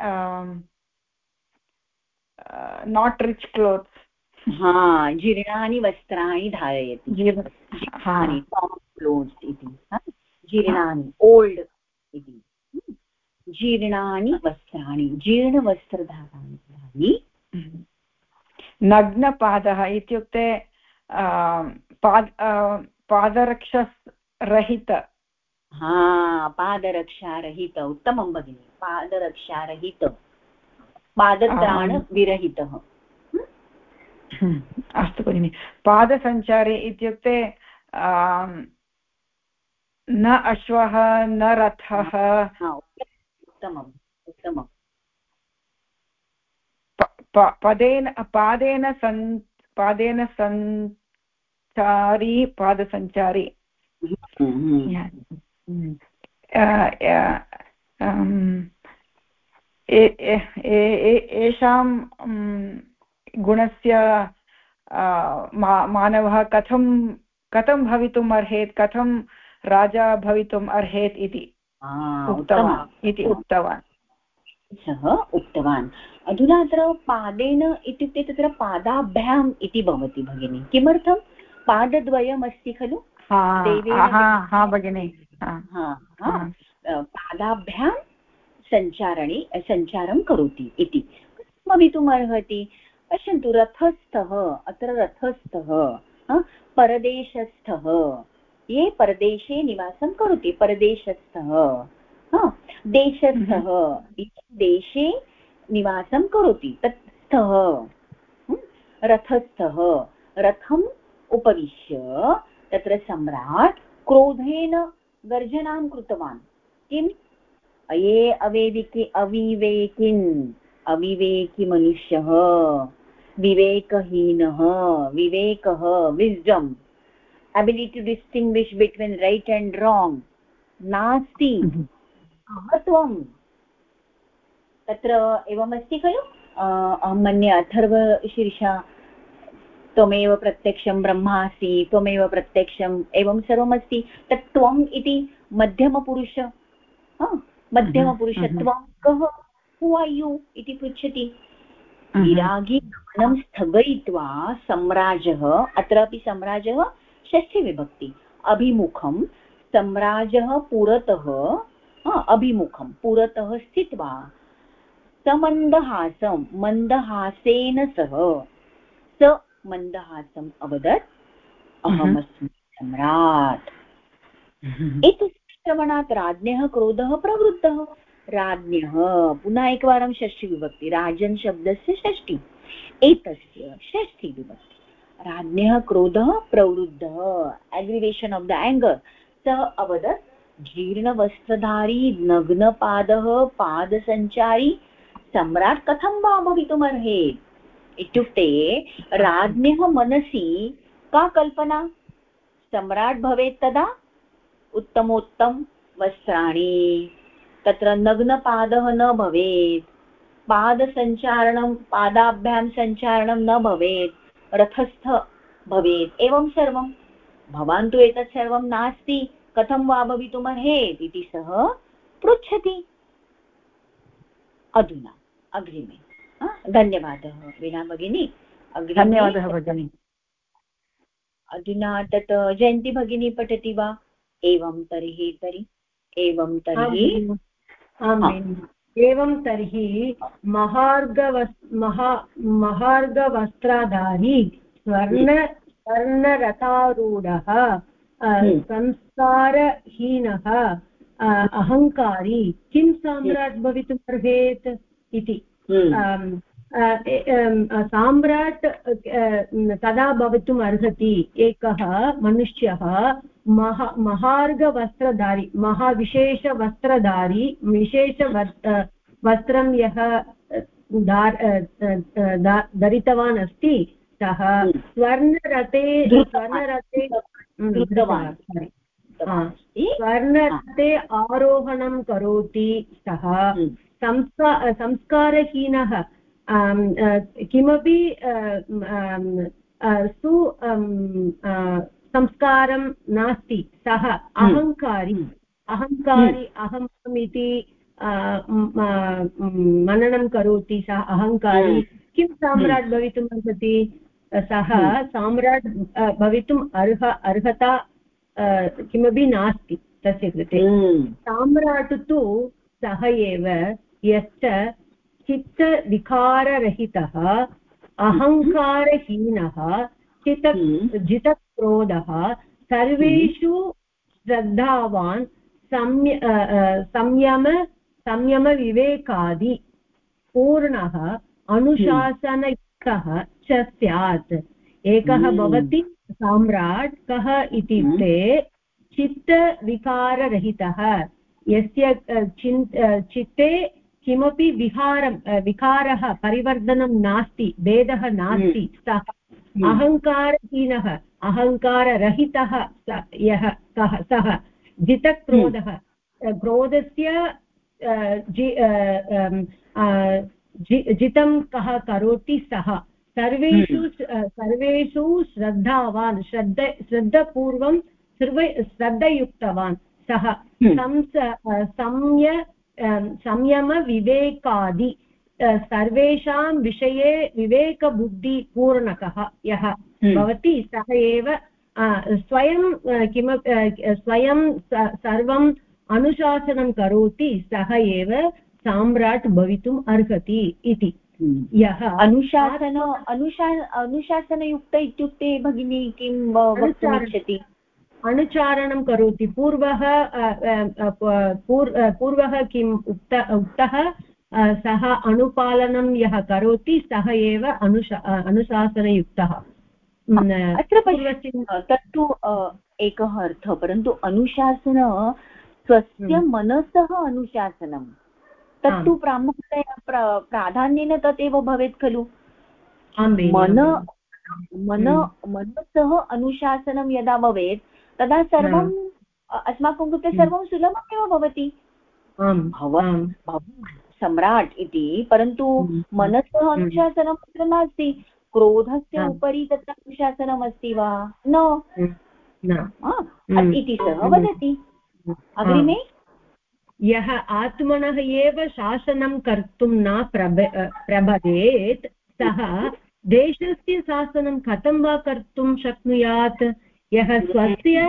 नाट् रिच् क्लोत्स् हा जीर्णानि वस्त्राणि धारयति। जीर्णानि क्लोत्स् इति जीर्णानि ओल्ड् इति। जीर्णानि वस्त्राणि जीर्णवस्त्रधाराणि नग्नपादः इत्युक्ते पाद पादरक्षरहित हा पादरक्षारहित उत्तमं भगिनि पादरक्षारहित पादत्राणविरहितः अस्तु भगिनि पादसञ्चारे इत्युक्ते न अश्वः न रथः उत्तमम् उत्तमम् पदेन पादेन सन् पादेन सञ्चारी पादसञ्चारी एषां गुणस्य मानवः कथं कथं भवितुम् अर्हेत् कथं राजा भवितुम् अर्हेत् इति उक्तवान् इति उक्तवान्। सः उक्तवान्। अधुना अत्र पादेन इत्युक्ते तत्र पादाभ्याम् इति भवति भगिनि। किमर्थं? पादद्वयमस्ति खलु? भगिनि। पादाभ्यां सञ्चारणे सञ्चारं करोति इति। भवितुम् अर्हति? पश्यन्तु रथस्थः अत्र रथस्थः परदेशस्थः। ये परदेशे निवासं करोति परदेशस्थः। देशस्थः देशे निवासं करोति तत् स्थः रथस्थः रथम् उपविश्य तत्र सम्राट् क्रोधेन गर्जनां कृतवान्। किम्? अये अवेदिके अविवेकिन् अविवेकि मनुष्यः विवेकहीनः विवेकः विस्डम् ability to distinguish between right and wrong नास्ति। महत्वं तत्र एवमस्ति खलु? अहं मन्ये अथर्वशीर्षा त्वमेव प्रत्यक्षं ब्रह्मासि त्वमेव प्रत्यक्षम् एवं सर्वमस्ति। तत् त्वम् इति मध्यमपुरुष मध्यमपुरुष त्वं कः? हु आर् इति पृच्छति। विरागी गमनं स्थगयित्वा सम्राजः अत्रापि सम्राजः षष्ठीविभक्ति। अभिमुखं सम्राजः पुरतः अभिमुखं। पुरतः स्थित्वा समन्दहासं मन्दहासेन सह स मन्दहासम् अवदत् अहमस्मि सम्राट्। एतस्य श्रवणात् राज्ञः क्रोधः प्रवृत्तः। राज्ञः पुनः एकवारं षष्ठीविभक्ति। राजन् शब्दस्य षष्ठी। एतस्य षष्ठीविभक्ति। राज्ञः क्रोधः प्रवृद्धः एग्रिवेशन् आफ् द एङ्गर् सः अवदत् जीर्णवस्त्रधारी, नग्नपादः, पादसञ्चारी, सम्राट् कथं वा भवितुमर्हेत् इत्युक्ते राज्ञः मनसि का कल्पना? सम्राट् भवेत् तदा? उत्तमोत्तम वस्त्राणि। तत्र नग्नपादः न भवेत्। पादसञ्चारणं, पादाभ्यां सञ्चारणं न भवेत्। रथस्थ भवेत्। एवं सर्वं। भवान् तु एतत् सर्वं नास्ति। कथं वा भवितुमर्हेत् इति सः पृच्छति। अधुना अग्रिमे। धन्यवादः वीणा भगिनी। धन्यवादः भगिनी। अधुना तत् जयन्ती भगिनी पठति वा? एवं तर्हि तर्हि। एवं तर्हि। एवं तर्हि महार्गवस् महा महार्गवस्त्राधारी स्वर्ण स्वर्णरथारूढः। संस्कारहीनः अहङ्कारी किं सम्राट् भवितुम् अर्हेत् इति। हम्म। साम्राट् तदा भवितुम् अर्हति एकः मनुष्यः मह महार्घवस्त्रधारी महाविशेषवस्त्रधारी विशेष वस्त्रं यः धरितवान् अस्ति सः स्वर्णरथे स्वर्णरथे स्वर्णरथे आरोहणं करोति सः। संस्कारहीनः किमपि सु संस्कारं नास्ति। सः अहङ्कारी अहङ्कारी अहम् इति मननं करोति सः। अहङ्कारी किं साम्राट् भवितुम् अर्हति सः साम्राट् भवितुम् अर्ह अर्हता किमपि नास्ति तस्य कृते। साम्राट् तु सः एव यश्च चित्तविकाररहितः अहङ्कारहीनः चित जितक्रोधः सर्वेषु श्रद्धावान् सम्य संयम संयमविवेकादि पूर्णः अनुशासनयुक्तः च स्यात्। एकः भवति साम्राट् कः इत्युक्ते चित्तविकाररहितः। यस्य चिन् चित्ते किमपि विहारं विकारः परिवर्तनं नास्ति भेदः नास्ति सः अहङ्कारहीनः अहङ्काररहितः यः कः सः जितक्रोधः। क्रोधस्य जितं कः करोति सः। सर्वेषु सर्वेषु श्रद्धावान् श्रद्ध श्रद्धपूर्वं सर्वे श्रद्धयुक्तवान्। सः संय संयमविवेकादि। सर्वेषां विषये विवेकबुद्धिपूर्णकः यः भवति सः एव स्वयं किमपि स्वयं सर्वम् अनुशासनं करोति सः एव साम्राट् भवितुम् अर्हति इति। यः अनुशासन अनुशा अनुशासनयुक्त इत्युक्ते भगिनी किं वक्तुमिच्छति अनुचारणं करोति। पूर्वः पूर्वः किम् उक्त उक्तः सः अनुपालनं यः करोति सः एव अनुशा अनुशासनयुक्तः। अत्र तत्तु एकः अर्थः परन्तु अनुशासन स्वस्य हम्म। मनसः अनुशासनं तत्तु प्रामुख्यतया प्राधान्येन तदेव भवेत् खलु? मन मन हम्म। मनसः अनुशासनं यदा भवेत् तदा सर्वं अस्माकं कृते सर्वं सुलभमेव भवति। सम्राट् इति परन्तु हम्म। मनसः अनुशासनं तत्र नास्ति। क्रोधस्य उपरि तत्र अनुशासनम् अस्ति वा? न। इति सः वदति। अग्रिमे? यः आत्मनः एव शासनं कर्तुं न प्रभ प्रभवेत्, सः देशस्य शासनं कथं वा कर्तुं शक्नुयात्? यः स्वस्य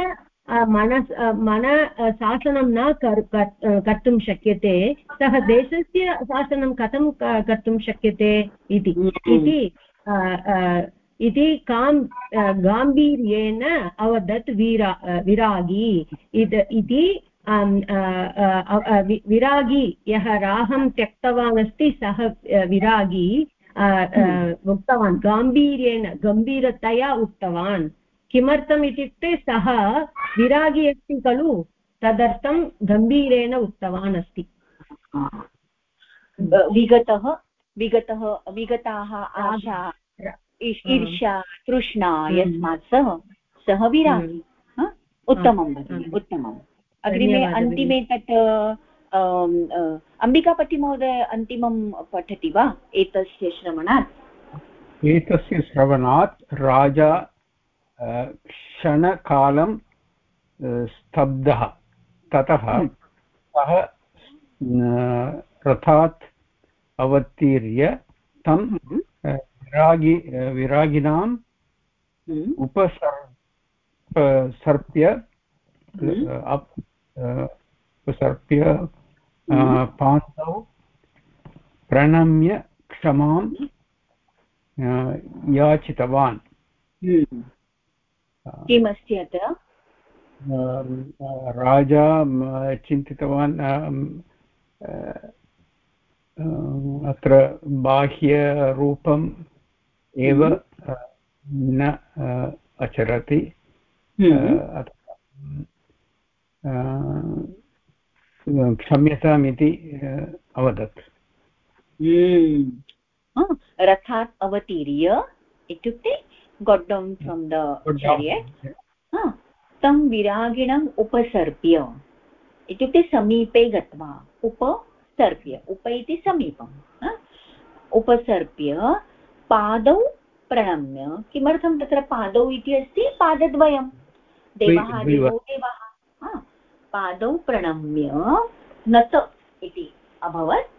मनस् मन शासनं न कर्तुं शक्यते, सः देशस्य शासनं कथं कर्तुं शक्यते इति। इति इति कां गाम्भीर्येण अवदत् वीरा विरागी। इति विरागी यः राहं त्यक्तवान् अस्ति सः विरागी उक्तवान् गाम्भीर्येण गम्भीरतया उक्तवान्। किमर्थम् इत्युक्ते सः विरागी अस्ति खलु तदर्थं गम्भीरेण उक्तवान् अस्ति विगतः विगतः विगताः आशा ईर्ष्या तृष्णा यस्मात् सः सः विरागी। उत्तमं भगिनि उत्तमम्। अग्रिमे अन्तिमे तत् अम्बिकापतिमहोदय अन्तिमं पठति वा एतस्य श्रवणात् एतस्य श्रवणात् राजा क्षणकालं स्तब्धः ततः हम्म। सः रथात् अवतीर्य तं हम्म। विरागि विरागिणाम् हम्म। उपसर्प्य सर्प्य उपसर्प्य पान्तौ प्रणम्य क्षमां याचितवान्। किमस्ति अत्र? राजा चिन्तितवान् अत्र बाह्यरूपम् एव न आचरति क्षम्यताम् इति अवदत्। रथात् अवतीर्य इत्युक्ते गोट् डौन् फ्रोम् द तं विरागिणम् उपसर्प्य इत्युक्ते समीपे गत्वा उपसर्प्य उप इति समीपम् उपसर्प्य पादौ प्रणम्य किमर्थं तत्र पादौ इति अस्ति? पादद्वयं। देवः देवौ देवः पादौ प्रणम्य नत इति अभवत्।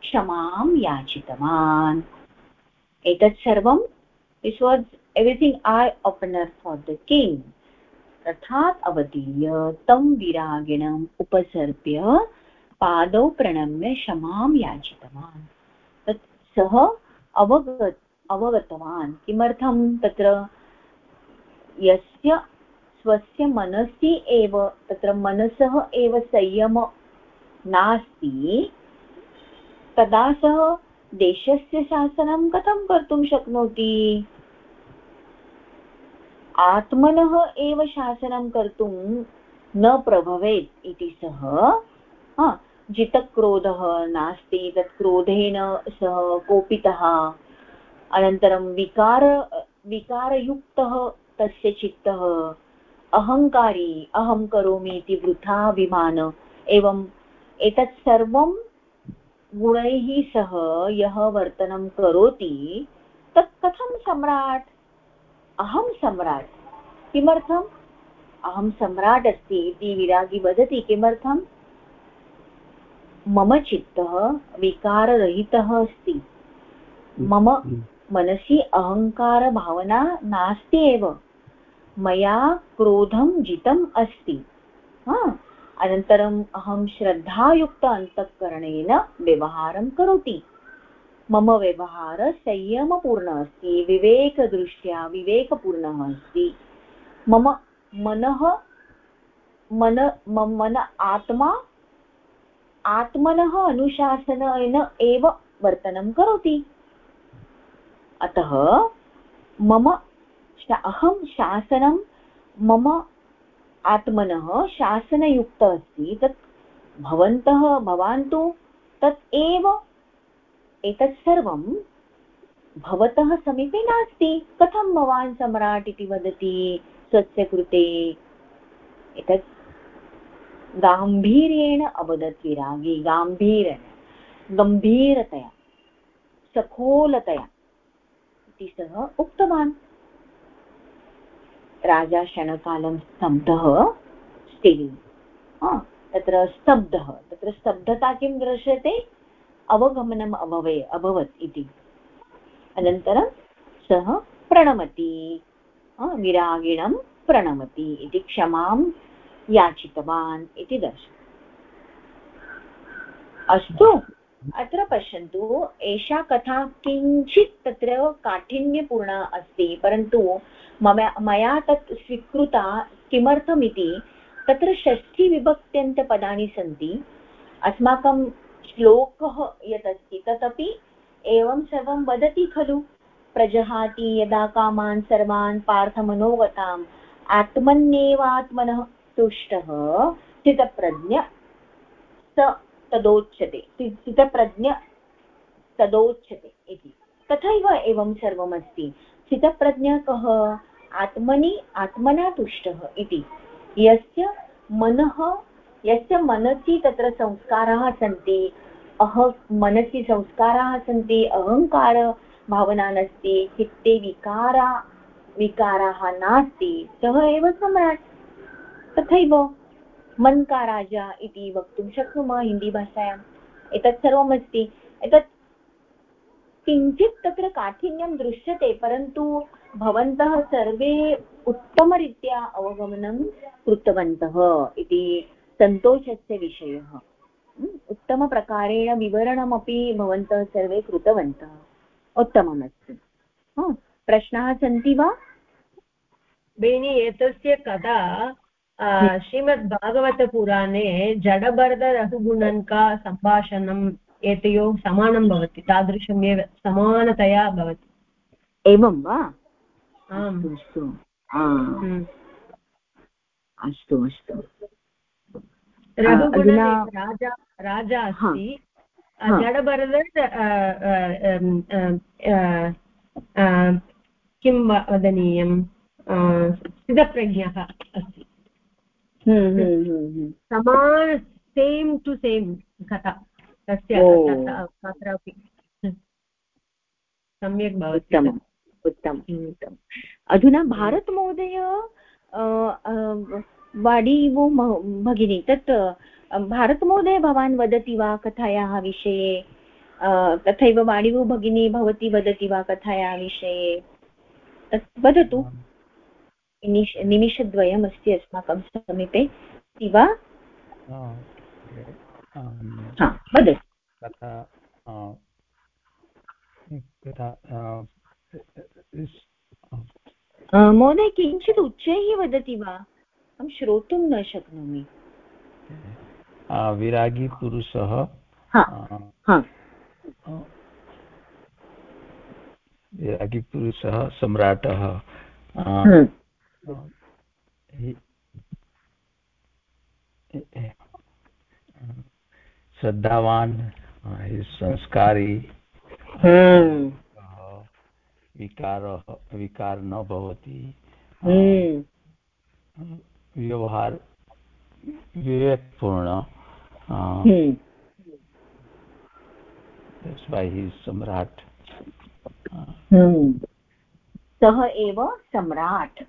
क्षमां याचितवान्। एतत् सर्वं this was everything I opener for the king तथात् अवतीर्य तं विरागिणम् उपसर्प्य पादौ प्रणम्य क्षमां याचितवान्। तत् सः अवगत्, अवगतवान्। किमर्थं तत्र यस्य स्वस्य मनसि एव, तत्र मनसः एव संयम नास्ति, तदा सः देशस्य शासनं कथं कर्तुं शक्नोति? आत्मनः एव शासनं कर्तुं न प्रभवेत् इति सः जितक्रोधः नास्ति तत् क्रोधेन सः कोपितः। अनन्तरं विकार, विकारयुक्तः तस्य चित्तः। अहङ्कारी अहं करोमि इति वृथाभिमान एवम् एतत् सर्वं गुणैः सह यः वर्तनं करोति तत् कथं सम्राट्? अहं सम्राट्। किमर्थम्? अहं सम्राट् अस्ति इति विरागी वदति किमर्थं मम चित्तः विकाररहितः अस्ति। मम मनसि अहङ्कारभावना नास्ति एव मया क्रोधं जितम् अस्ति। अनन्तरम् अहं श्रद्धायुक्त अन्तःकरणेन व्यवहारं करोति। मम व्यवहारः संयमपूर्णः अस्ति, विवेकदृष्ट्या विवेकपूर्णः अस्ति। मम मनः, मन मन आत्मा, आत्मनः अनुशासनेन एव वर्तनं करोति। अतः मम अहं शासनं मम आत्मनः शासनयुक्त अस्ति तत् भवन्तः भवान् तु तत् एव एतत् सर्वं भवतः समीपे नास्ति। कथं भवान् सम्राट् इति वदति? स्वस्य कृते एतत् गाम्भीर्येण अवदत् विरागी गाम्भीर्येण गम्भीरतया, सखोलतया इति सः उक्तवान्। राजा क्षणकालं स्तब्धः स्टिल्। तत्र स्तब्धः, तत्र स्तब्धता किं दृश्यते? अवगमनम् अभवे, अभवत् इति। अनन्तरं सः प्रणमति। विरागिणं प्रणमति इति क्षमां याचितवान् इति दर्श अस्तु, अत्र पश्यन्तु, एषा कथा किञ्चित् तत्र काठिन्यपूर्णा अस्ति, परन्तु मम, मया तत् स्वीकृता किमर्थमिति तत्र षष्ठीविभक्त्यन्तपदानि सन्ति। अस्माकं श्लोकः यत् अस्ति तदपि एवं सर्वं वदति खलु। प्रजहाति यदा कामान् सर्वान् पार्थमनोगताम्, आत्मन्येवात्मनः तुष्टः, स्थितप्रज्ञ स तदोच्यते स्थितप्रज्ञ तदोच्यते इति। तथैव एवं सर्वमस्ति। स्थितप्रज्ञ कः? आत्मनि आत्मना तुष्टः इति। यस्य मनः, यस्य मनसि तत्र संस्काराः सन्ति, अह, मनसि संस्काराः सन्ति अहङ्कारभावना नास्ति, चित्ते विकारा, विकाराः नास्ति, सः एव सम्राट् तथैव मन का राजा इति वक्तुं शक्नुमः हिन्दीभाषायाम् एतत् सर्वमस्ति। एतत् किञ्चित् तत्र काठिन्यं दृश्यते, परन्तु भवन्तः सर्वे उत्तमरीत्या अवगमनं कृतवन्तः इति सन्तोषस्य विषयः। उत्तमप्रकारेण विवरणमपि भवन्तः सर्वे कृतवन्तः। उत्तममस्ति। प्रश्नाः सन्ति वा? बेनि एतस्य कथा श्रीमद्भागवतपुराणे जडभरतरघुगुणन्का सम्भाषणम् एतयोः समानं भवति तादृशमेव समानतया भवति। एवं वा? अस्तु हम्म। अस्तु अस्तु रघुगुणे राजा राजा अस्ति किं वदनीयं स्थितप्रज्ञः अस्ति हम्म, हम्म, हम्म, समान सेम् टु सेम् कथा तस्य तत्रापि सम्यक् भवति उत्तमम् उत्तमम् उत्तमम् अधुना भारतमहोदय वाडिवो भगिनी तत् भारतमहोदय भवान् वदति वा कथायाः विषये? तथैव वाणिवो भगिनी भवती वदति वा कथायाः विषये? तत् वदतु। निमिष निमिषद्वयमस्ति अस्माकं समीपे। अस्ति वा? वदतु। महोदय किञ्चित् उच्चैः वदति वा? अहं श्रोतुं न शक्नोमि। विरागी पुरुषः। विरागी पुरुषः सम्राटः। हम्म। श्रद्धावान् संस्कारी। हम्म। विकारः विकार न भवति। हम्म। व्यवहार विवेकपूर्ण। that's why he is samrat सः एव सम्राट्।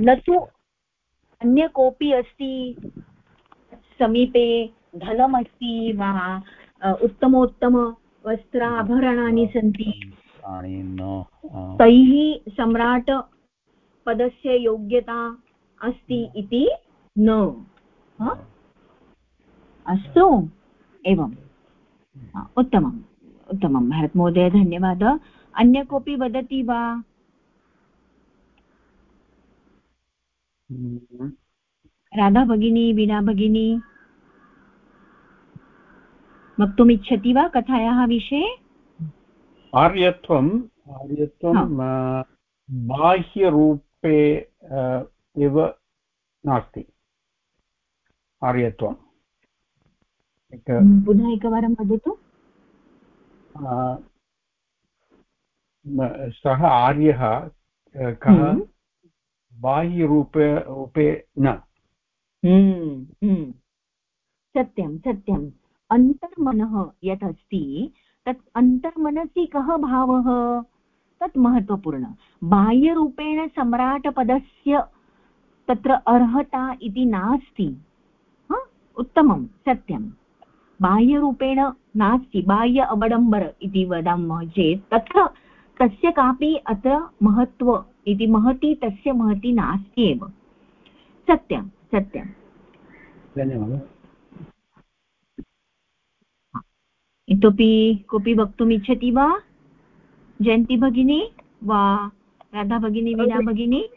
न तु अन्य कोऽपि अस्ति समीपे धनमस्ति वा उत्तमोत्तम वस्त्राभरणानि सन्ति। तैः सम्राट् पदस्य योग्यता अस्ति इति न। अस्तु। एवं उत्तमम्। उत्तमं। भरतमहोदय धन्यवादः। अन्य कोऽपि वदति वा? राधा भगिनी वीणा भगिनी? वक्तुमिच्छति वा कथायाः विषये? आर्यत्वम् आर्यत्वं बाह्यरूपे एव नास्ति आर्यत्वं पुनः एकवारं वदतु। सः आर्यः कः? हम्म। बाह्यरूपे रूपे न। हम्म, हम्म। सत्यं सत्यम् अन्तर्मनः यत् अस्ति तत् अन्तर्मनसि कः भावः? तत् महत्त्वपूर्ण। बाह्यरूपेण सम्राटपदस्य तत्र अर्हता इति नास्ति। उत्तमं, सत्यं। बाह्यरूपेण नास्ति, बाह्य अवडम्बर इति वदामः चेत् तत्र तस्य कापि अत्र महत्त्व इति महती, तस्य महती नास्ति एव। सत्यं सत्यं। धन्यवादः। इतोपि कोऽपि वक्तुम् इच्छति वा? जयन्ती भगिनी वा राधा भगिनी वीणा भगिनी?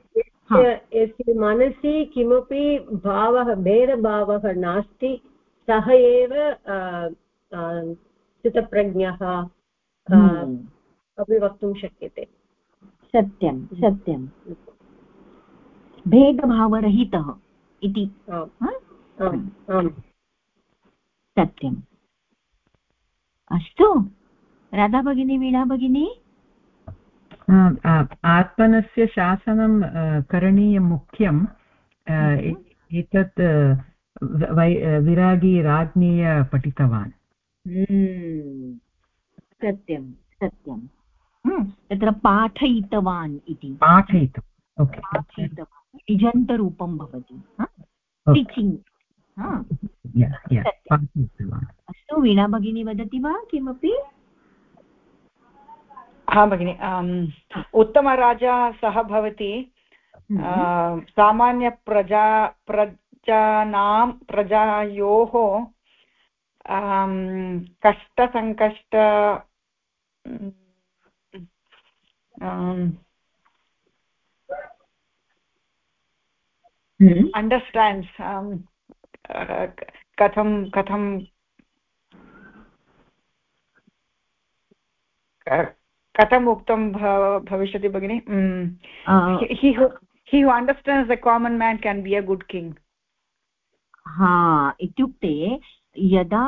यस्य मनसि किमपि भावः भेदभावः नास्ति सः एव चितप्रज्ञः हम्म। अपि वक्तुं शक्यते। सत्यं सत्यं। भेदभावरहितः इति। सत्यम्। अस्तु। राधा भगिनी वीणा भगिनी। आत्मनस्य शासनं करणीयं मुख्यं हम्म। एतत् विरागी राज्ञीय पठितवान्। हम्म। सत्यं सत्यं। हम्म। तत्र पाठयितवान् इति। पाठयितवान् पाठयितवान्। निजन्तरूपं भवति। टीचिङ्ग् अस्तु वीणा भगिनी वदति वा किमपि? हा भगिनि उत्तमराजा सः भवति हम्म। सामान्यप्रजा प्रजानां प्रजायोः कष्टसङ्कष्ट अण्डर्स्टाण्ड्स् कथं कथं? कथम् उक्तं भविष्यति भगिनि? He who understands the common man can be a good king ah इत्युक्ते यदा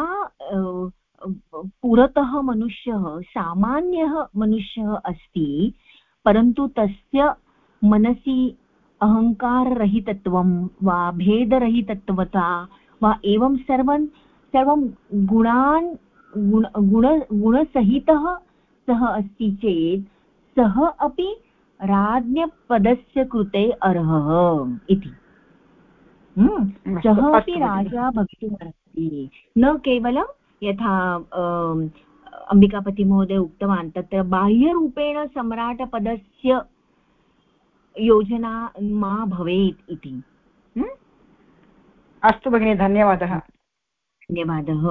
पुरतः मनुष्यः सामान्यः मनुष्यः अस्ति परन्तु तस्य मनसि अहङ्काररहितत्वं वा भेदरहितत्वता वा एवं सर्वं सर्वं गुणान् गुण गुण गुणसहितः सः अस्ति चेत् सः अपि राज्ञपदस्य कृते अर्हः इति। हम्म, सः अपि राजा भवितुमर्हति। न केवलं यथा अम्बिकापतिमहोदय उक्तवान् तत्र बाह्यरूपेण सम्राटपदस्य योजना मा भवेत् इति? अस्तु भगिनि धन्यवादः। धन्यवादः।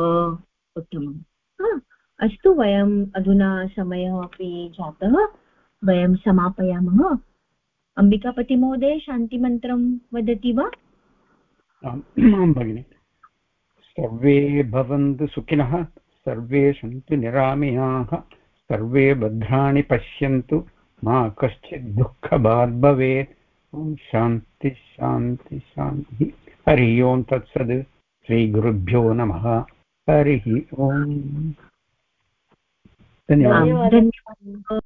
उत्तमम्। अस्तु वयम् अधुना समयः अपि जातः। वयं समापयामः। अम्बिकापतिमहोदय शान्तिमन्त्रं वदति वा? आं भगिनि। सर्वे भवन्तु सुखिनः सर्वे सन्तु निरामयाः सर्वे भद्राणि पश्यन्तु। मा कश्चित् दुःखभाग् भवेत् ॐ शान्ति शान्ति, शान्तिः। हरिः ओम् तत्सद् श्रीगुरुभ्यो नमः। हरिः ओम्। धन्यवादः।